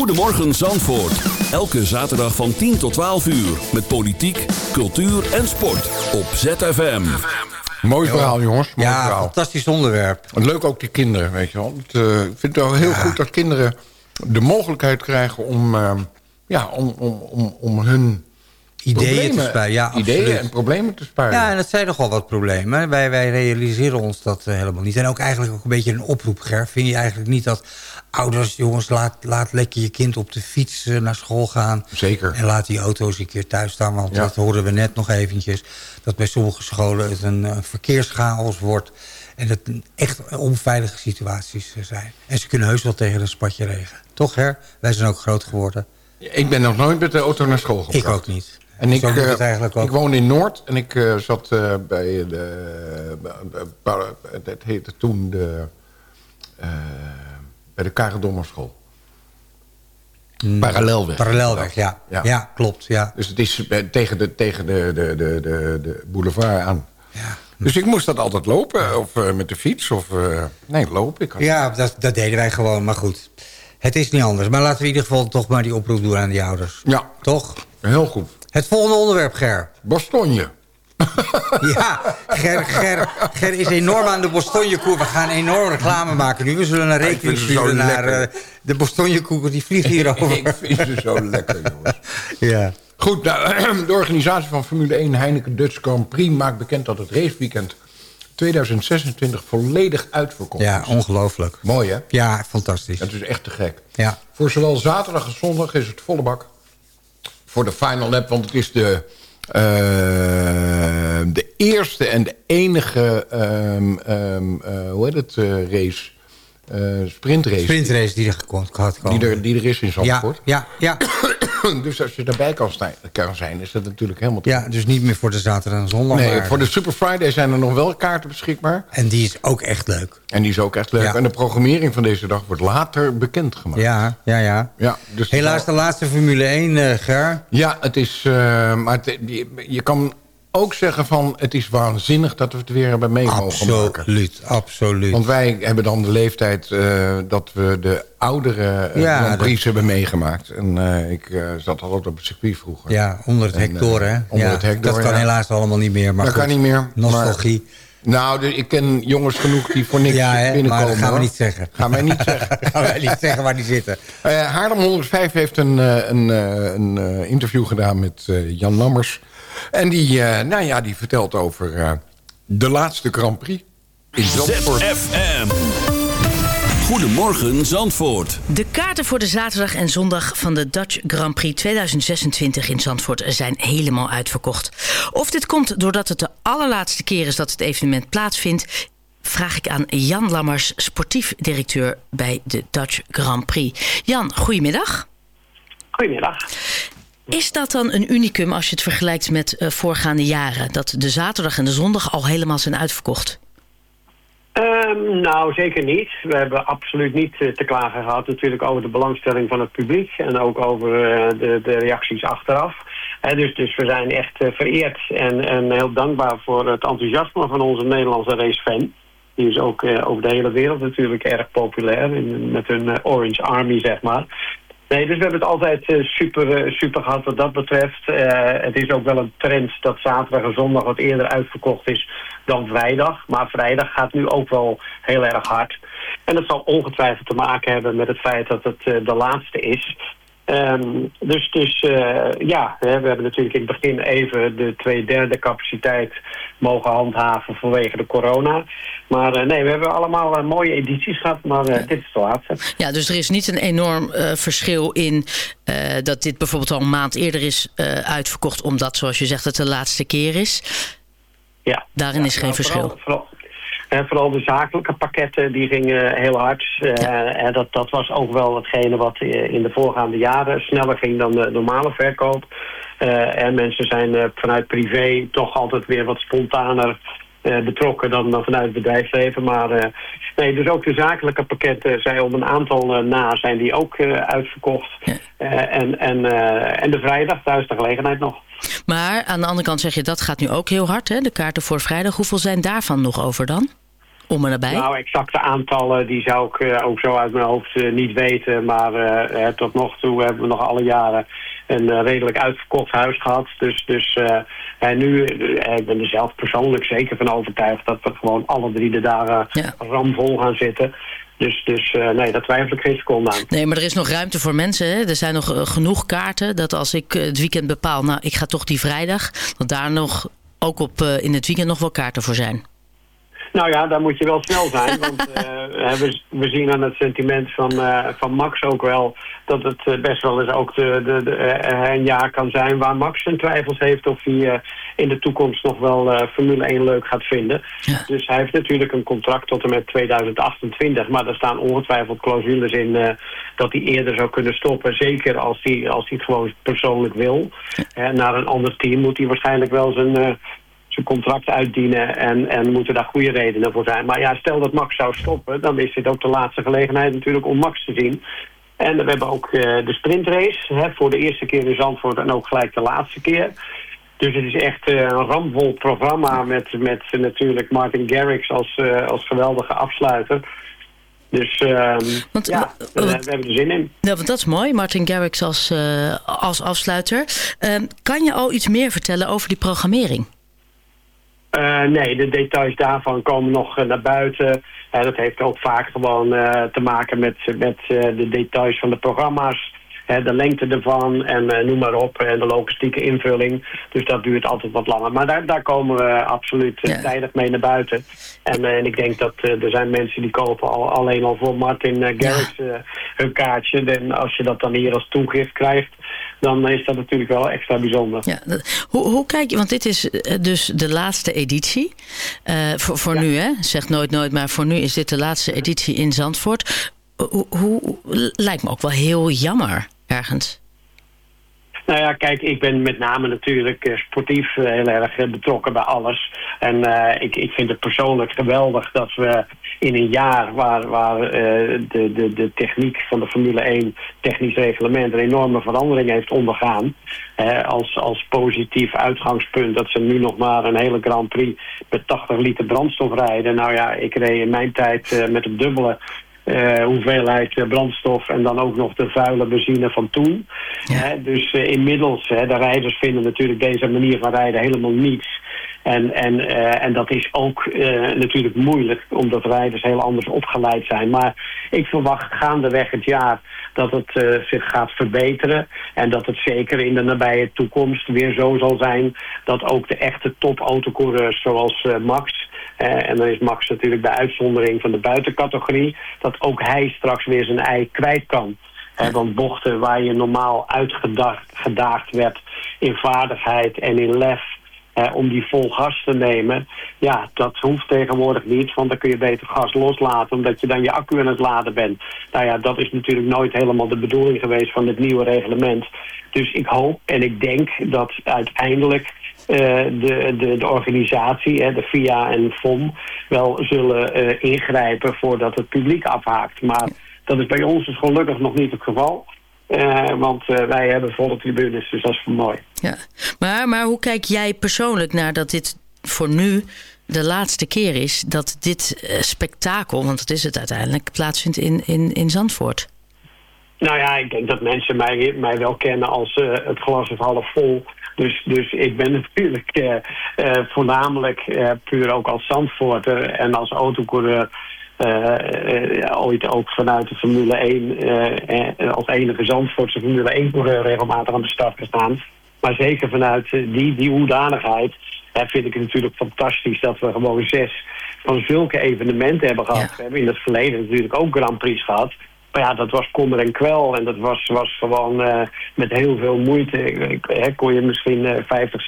Goedemorgen Zandvoort. Elke zaterdag van 10 tot 12 uur. Met politiek, cultuur en sport. Op ZFM. Mooi verhaal, jongens. Mooi Ja, verhaal. fantastisch onderwerp. En leuk ook die kinderen, weet je wel. Het, eh, ik vind het wel heel goed dat kinderen de mogelijkheid krijgen om, eh, ja, om, om, om, om hun Ideeën te spuien, ja, ideeën absoluut. en problemen te spuien. Ja, en dat zijn nogal wat problemen. Wij, wij realiseren ons dat eh, helemaal niet. En ook eigenlijk ook een beetje een oproep, Ger. Vind je eigenlijk niet dat ouders, jongens, laat, laat lekker je kind op de fiets eh, naar school gaan. Zeker. En laat die auto's een keer thuis staan. Want Ja. dat hoorden we net nog eventjes. Dat bij sommige scholen het een, eh, verkeerschaos wordt. En dat het echt onveilige situaties zijn. En ze kunnen heus wel tegen een spatje regen. Toch, Her? Wij zijn ook groot geworden. Ik ben nog nooit met de auto naar school gebracht. Ik ook niet. En ik, eh, eigenlijk ook. ik woon in Noord en ik eh, zat eh, bij de... het heette toen de... bij de Karendommerschool. Parallelweg. Hmm. Parallelweg, ja. Ja. Ja, klopt. Ja. Dus het is tegen de, tegen de, de, de, de, boulevard aan. Dus ik moest dat altijd lopen, of met de fiets, of... nee, lopen. Ik had- Ja, dat, dat deden wij gewoon, maar goed. Het is niet anders. Maar laten we in ieder geval toch maar die oproep doen aan die ouders. Ja. Toch? Heel goed. Het volgende onderwerp, Ger. Bastonje. Ja, Ger, Ger, Ger is enorm aan de Bostonjekoer. We gaan enorm reclame maken nu. We zullen een rekening sturen naar lekker. eh, de Bostonjekoer. Die vliegt hierover. ik vind ze zo lekker, jongens. Ja. Goed, nou, de organisatie van Formule 1 Heineken Dutch Grand Prix maakt bekend dat het raceweekend 2026 volledig uitverkocht ja, is. ongelooflijk. Mooi, hè? Ja, fantastisch. Dat is echt te gek. Ja. Voor zowel zaterdag als zondag is het volle bak. Voor de final lap, want het is de de eerste en de enige ehm, ehm, eh, hoe heet het, eh, race... Sprintrace. Sprintrace die er gehad Die er, die er is in Zandvoort. Ja, ja, ja. dus als je daarbij kan, kan, zijn, is dat natuurlijk helemaal... Ja, dus niet meer voor de zaterdag en zondag. Nee, maar... voor de Super Friday zijn er nog wel kaarten beschikbaar. En die is ook echt leuk. En die is ook echt leuk. Ja. En de programmering van deze dag wordt later bekendgemaakt. Ja, ja, ja. ja dus Helaas de laatste Formule 1, uh, Ger. Ja, het is... Uh, maar het, je, je kan ook zeggen van het is waanzinnig dat we het weer hebben mee mogen maken. Absoluut, absoluut. Want wij hebben dan de leeftijd uh, dat we de oudere uh, ja, dat... hebben meegemaakt. En uh, ik zat al ook op het circuit vroeger. Ja, onder het hek door hè. Onder ja, het hek door, Dat kan ja. helaas allemaal niet meer. Maar dat goed, kan niet meer. Nostalgie. Maar, nou, ik ken jongens genoeg die voor niks ja, hè, binnenkomen. Maar dat gaan we niet zeggen. Gaan wij niet zeggen. gaan wij niet zeggen waar die zitten. Haarlem 105 heeft een, een, een, een interview gedaan met Jan Lammers... En die, uh, nou ja, die vertelt over uh, de laatste Grand Prix in Zandvoort. ZFM. Goedemorgen Zandvoort. De kaarten voor de zaterdag en zondag van de Dutch Grand Prix 2026 in Zandvoort zijn helemaal uitverkocht. Of dit komt doordat het de allerlaatste keer is dat het evenement plaatsvindt vraag ik aan Jan Lammers, sportief directeur bij de Dutch Grand Prix. Jan, goedemiddag. Goedemiddag. Is dat dan een unicum als je het vergelijkt met uh, voorgaande jaren? Dat de zaterdag en de zondag al helemaal zijn uitverkocht? Um, nou, zeker niet. We hebben absoluut niet uh, te klagen gehad natuurlijk over de belangstelling van het publiek. En ook over uh, de, de, reacties achteraf. dus, dus we zijn echt vereerd en, en, heel dankbaar voor het enthousiasme van onze Nederlandse racefan. Die is ook over de hele wereld natuurlijk erg populair in, met hun Orange Army, zeg maar. Nee, dus we hebben het altijd uh, super, uh, super gehad wat dat betreft. Uh, het is ook wel een trend dat zaterdag en zondag wat eerder uitverkocht is dan vrijdag. Maar vrijdag gaat nu ook wel heel erg hard. En dat zal ongetwijfeld te maken hebben met het feit dat het de laatste is. Um, dus dus uh, ja, we hebben natuurlijk in het begin even de twee derde capaciteit mogen handhaven vanwege de corona. Maar uh, nee, we hebben allemaal uh, mooie edities gehad, maar ja. dit is de laatste. Ja, dus er is niet een enorm verschil in dat dit bijvoorbeeld al een maand eerder is uitverkocht, omdat zoals je zegt het de laatste keer is. Ja. Daarin ja, is geen nou, verschil. Vooral, vooral, en vooral de zakelijke pakketten die gingen heel hard. Uh, en dat, dat was ook wel hetgene wat in de voorgaande jaren sneller ging dan de normale verkoop. Uh, en mensen zijn vanuit privé toch altijd weer wat spontaner betrokken dan, dan vanuit het bedrijfsleven. Maar nee, dus ook de zakelijke pakketten zijn op een aantal na zijn die ook uitverkocht. Ja. en, en, en de vrijdag thuis de gelegenheid nog. Maar aan de andere kant zeg je dat gaat nu ook heel hard, hè? de kaarten voor vrijdag. Hoeveel zijn daarvan nog over dan? Om en nabij? Nou, exacte aantallen die zou ik uh, ook zo uit mijn hoofd uh, niet weten. Maar uh, tot nog toe hebben we nog alle jaren een redelijk uitverkocht huis gehad. Dus, dus en nu, ik ben er zelf persoonlijk zeker van overtuigd... dat we gewoon alle drie de dagen ja. ramvol gaan zitten. Dus, dus uh, nee, daar twijfel ik geen seconde aan. Nee, maar er is nog ruimte voor mensen. Hè? Er zijn nog uh, genoeg kaarten dat als ik uh, het weekend bepaal... nou, ik ga toch die vrijdag... dat daar nog ook op in het weekend nog wel kaarten voor zijn. Nou ja, daar moet je wel snel zijn. Want uh, we, we, zien aan het sentiment van, uh, van Max ook wel... dat het uh, best wel eens ook de, de, de een jaar kan zijn... waar Max zijn twijfels heeft of hij in de toekomst nog wel Formule 1 leuk gaat vinden. Ja. Dus hij heeft natuurlijk een contract tot en met 2028. Maar er staan ongetwijfeld clausules in dat hij eerder zou kunnen stoppen. Zeker als hij, als hij het gewoon persoonlijk wil. Ja. naar een ander team moet hij waarschijnlijk wel zijn zijn contract uitdienen en, en moeten daar goede redenen voor zijn. Maar ja, stel dat Max zou stoppen, dan is dit ook de laatste gelegenheid natuurlijk om Max te zien. En we hebben ook uh, de sprintrace hè, voor de eerste keer in Zandvoort en ook gelijk de laatste keer. Dus het is echt uh, een ramvol programma met, met uh, natuurlijk Martin Garrix als, als geweldige afsluiter. Dus uh, want, ja, we, we, hebben er zin in. Ja, want dat is mooi, Martin Garrix als, als afsluiter. Ehm, kan je al iets meer vertellen over die programmering? Uh, nee, de details daarvan komen nog uh, naar buiten. Uh, dat heeft ook vaak gewoon te maken met, met de details van de programma's. De lengte ervan en eh, noem maar op. En de logistieke invulling. Dus dat duurt altijd wat langer. Maar daar, daar komen we absoluut eh, tijdig mee naar buiten. En, eh, en ik denk dat er zijn mensen die kopen al, alleen al voor Martin Garrix eh, hun kaartje. En als je dat dan hier als toegift krijgt, dan is dat natuurlijk wel extra bijzonder. Ja, dat- hoe, hoe kijk je, want dit is dus de laatste editie. Voor voor nu, hè? Zeg nooit nooit, maar voor nu is dit de laatste editie in Zandvoort. Hoe, hoe, lijkt me ook wel heel jammer, ergens. Nou ja, kijk, ik ben met name natuurlijk eh, sportief eh, heel erg eh, betrokken bij alles. En ik, ik vind het persoonlijk geweldig dat we in een jaar waar, waar de, de, de techniek van de Formule 1 technisch reglement een enorme verandering heeft ondergaan. als, als positief uitgangspunt dat ze nu nog maar een hele Grand Prix met 80 liter brandstof rijden. Nou ja, ik reed in mijn tijd met een dubbele eh, hoeveelheid eh, brandstof en dan ook nog de vuile benzine van toen. Hè, dus eh, inmiddels, hè, de rijders vinden natuurlijk deze manier van rijden helemaal niets. En, en, en dat is ook natuurlijk moeilijk, omdat rijders heel anders opgeleid zijn. Maar ik verwacht gaandeweg het jaar dat het zich gaat verbeteren. En dat het zeker in de nabije toekomst weer zo zal zijn... dat ook de echte topautocoureurs zoals Max... eh, en dan is Max natuurlijk de uitzondering van de buitencategorie... dat ook hij straks weer zijn ei kwijt kan. Want bochten waar je normaal uitgedaagd gedaagd werd in vaardigheid en in lef... eh, om die vol gas te nemen, ja, dat hoeft tegenwoordig niet. Want dan kun je beter gas loslaten, omdat je dan je accu aan het laden bent. Nou ja, dat is natuurlijk nooit helemaal de bedoeling geweest van het nieuwe reglement. Dus ik hoop en ik denk dat uiteindelijk de, de, de organisatie, hè, de FIA en FOM, wel zullen eh, ingrijpen voordat het publiek afhaakt. Maar dat is bij ons dus gelukkig nog niet het geval. Eh, want eh, wij hebben volle tribunes, dus dat is voor mooi. Ja. Maar, maar hoe kijk jij persoonlijk naar dat dit voor nu de laatste keer is... dat dit eh, spektakel, want dat is het uiteindelijk, plaatsvindt in, in, in Zandvoort? Nou ja, ik denk dat mensen mij, mij wel kennen als eh, het glas is half vol. Dus, dus ik ben natuurlijk eh, eh, voornamelijk eh, puur ook als Zandvoorter en als autocoureur... ooit ook vanuit de Formule 1 eh, eh, als enige Zandvoortse Formule 1-coureur regelmatig aan de start gestaan. Maar zeker vanuit die, die hoedanigheid vind ik het natuurlijk fantastisch dat we gewoon zes van zulke evenementen hebben gehad. We hebben in het verleden natuurlijk ook Grand Prix gehad. Maar ja, dat was kommer en kwel. En dat was, was gewoon eh, met heel veel moeite. Kon je misschien eh 50,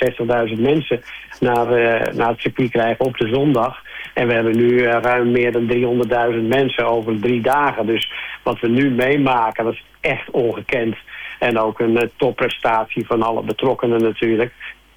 60.000 mensen naar, eh, naar het circuit krijgen op de zondag. En we hebben nu eh, ruim meer dan 300.000 mensen over drie dagen. Dus wat we nu meemaken, dat is echt ongekend. En ook een topprestatie van alle betrokkenen natuurlijk.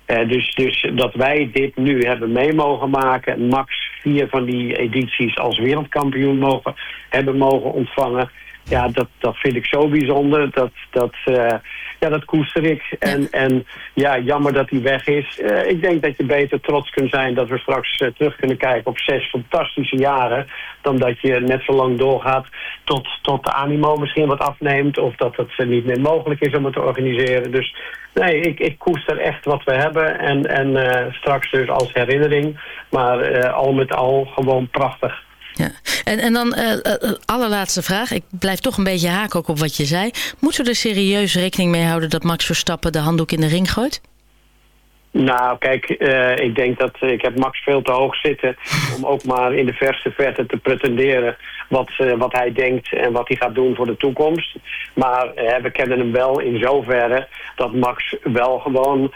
Dus, dus dat wij dit nu hebben mee mogen maken... max vier van die edities als wereldkampioen mogen, hebben mogen ontvangen... ja, dat, dat vind ik zo bijzonder. Dat, dat, eh, ja, dat koester ik. En, en ja, jammer dat hij weg is. Eh, ik denk dat je beter trots kunt zijn dat we straks eh, terug kunnen kijken op zes fantastische jaren. Dan dat je net zo lang doorgaat tot, tot de animo misschien wat afneemt. Of dat het niet meer mogelijk is om het te organiseren. Dus nee, ik, ik koester echt wat we hebben. En, en straks dus als herinnering. Maar al met al gewoon prachtig. Ja. En, en dan eh, allerlaatste vraag. Ik blijf toch een beetje haken ook op wat je zei. Moeten we er serieus rekening mee houden dat Max Verstappen de handdoek in de ring gooit? Nou, kijk, eh, ik denk dat ik heb Max veel te hoog zitten om ook maar in de verste verte te pretenderen wat, eh, wat hij denkt en wat hij gaat doen voor de toekomst. Maar eh, we kennen hem wel in zoverre dat Max wel gewoon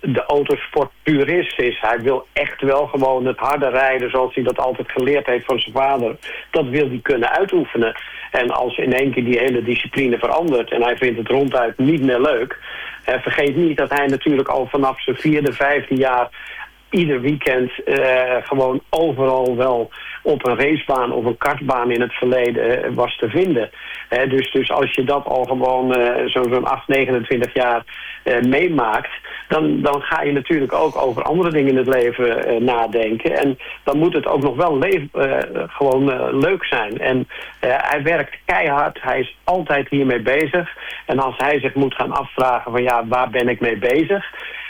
de autosport purist is. Hij wil echt wel gewoon het harde rijden zoals hij dat altijd geleerd heeft van zijn vader. Dat wil hij kunnen uitoefenen. En als in één keer die hele discipline verandert en hij vindt het ronduit niet meer leuk... Vergeet niet dat hij natuurlijk al vanaf zijn vierde, vijfde jaar ieder weekend eh, gewoon overal wel op een racebaan of een kartbaan in het verleden eh, was te vinden. Dus, dus als je dat al gewoon eh, zo- zo'n 8, 29 jaar meemaakt, dan, dan ga je natuurlijk ook over andere dingen in het leven nadenken. En dan moet het ook nog wel gewoon leuk zijn. En hij werkt keihard, hij is altijd hiermee bezig. En als hij zich moet gaan afvragen van ja, waar ben ik mee bezig?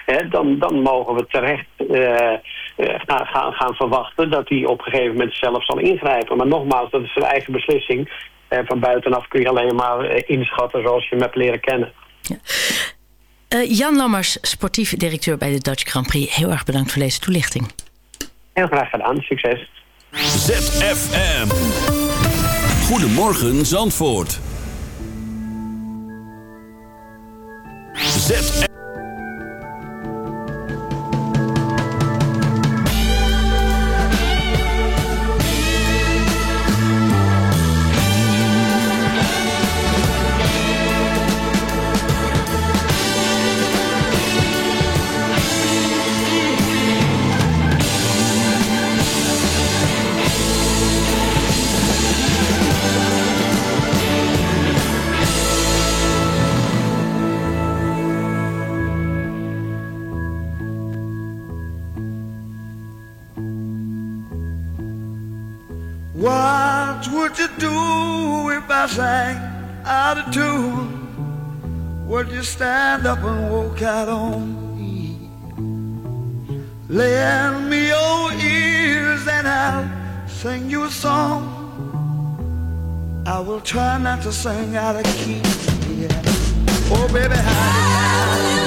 Hè, dan, dan mogen we terecht eh, eh, gaan, gaan, gaan verwachten dat hij op een gegeven moment zelf zal ingrijpen. Maar nogmaals, dat is zijn eigen beslissing. En van buitenaf kun je alleen maar eh, inschatten zoals je hem hebt leren kennen. Eh, Jan Lammers, sportief directeur bij de Dutch Grand Prix. Heel erg bedankt voor deze toelichting. Heel graag gedaan. Succes. ZFM. Goedemorgen Zandvoort. ZFM. Would you stand up and walk out on me? Lend me your ears and I'll sing you a song. I will try not to sing out of key. Yeah. Oh, baby, how? All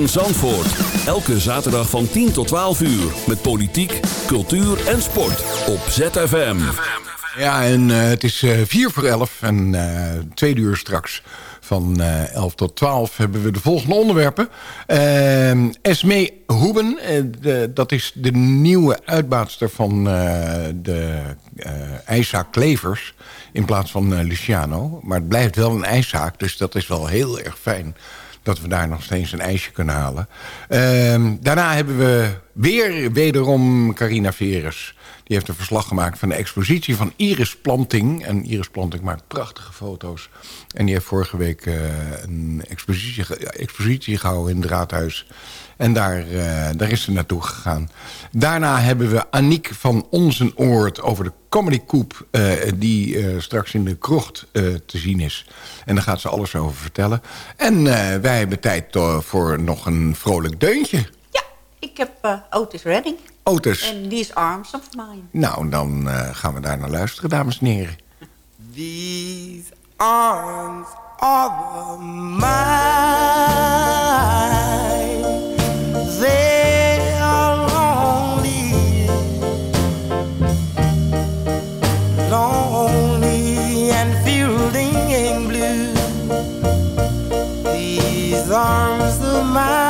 Goedemorgen Zandvoort. Elke zaterdag van 10 tot 12 uur. Met politiek, cultuur en sport. Op ZFM. Ja, en eh, het is eh 4 voor 11 en eh tweede uur straks. Van eh 11 tot 12 hebben we de volgende onderwerpen. Esme Hoeben, de- dat is de nieuwe uitbaatster van de ijszaak Klevers. In plaats van Luciano. Maar het blijft wel een ijszaak, dus dat is wel heel erg fijn dat we daar nog steeds een ijsje kunnen halen. Ehm, daarna hebben we weer wederom Carina Veres. Die heeft een verslag gemaakt van de expositie van Iris Planting. En Iris Planting maakt prachtige foto's. En die heeft vorige week eh, een expositie, expositie gehouden in het raadhuis. En daar, eh, daar is ze naartoe gegaan. Daarna hebben we Aniek van Onzenoord over de Comedy Coop... eh, die eh, straks in de krocht eh, te zien is. En daar gaat ze alles over vertellen. En eh, wij hebben tijd voor nog een vrolijk deuntje. Ik heb Otis Redding. Otis. En These Arms of Mine. Nou, dan eh, gaan we daar naar luisteren, dames en heren. These arms are mine. Arms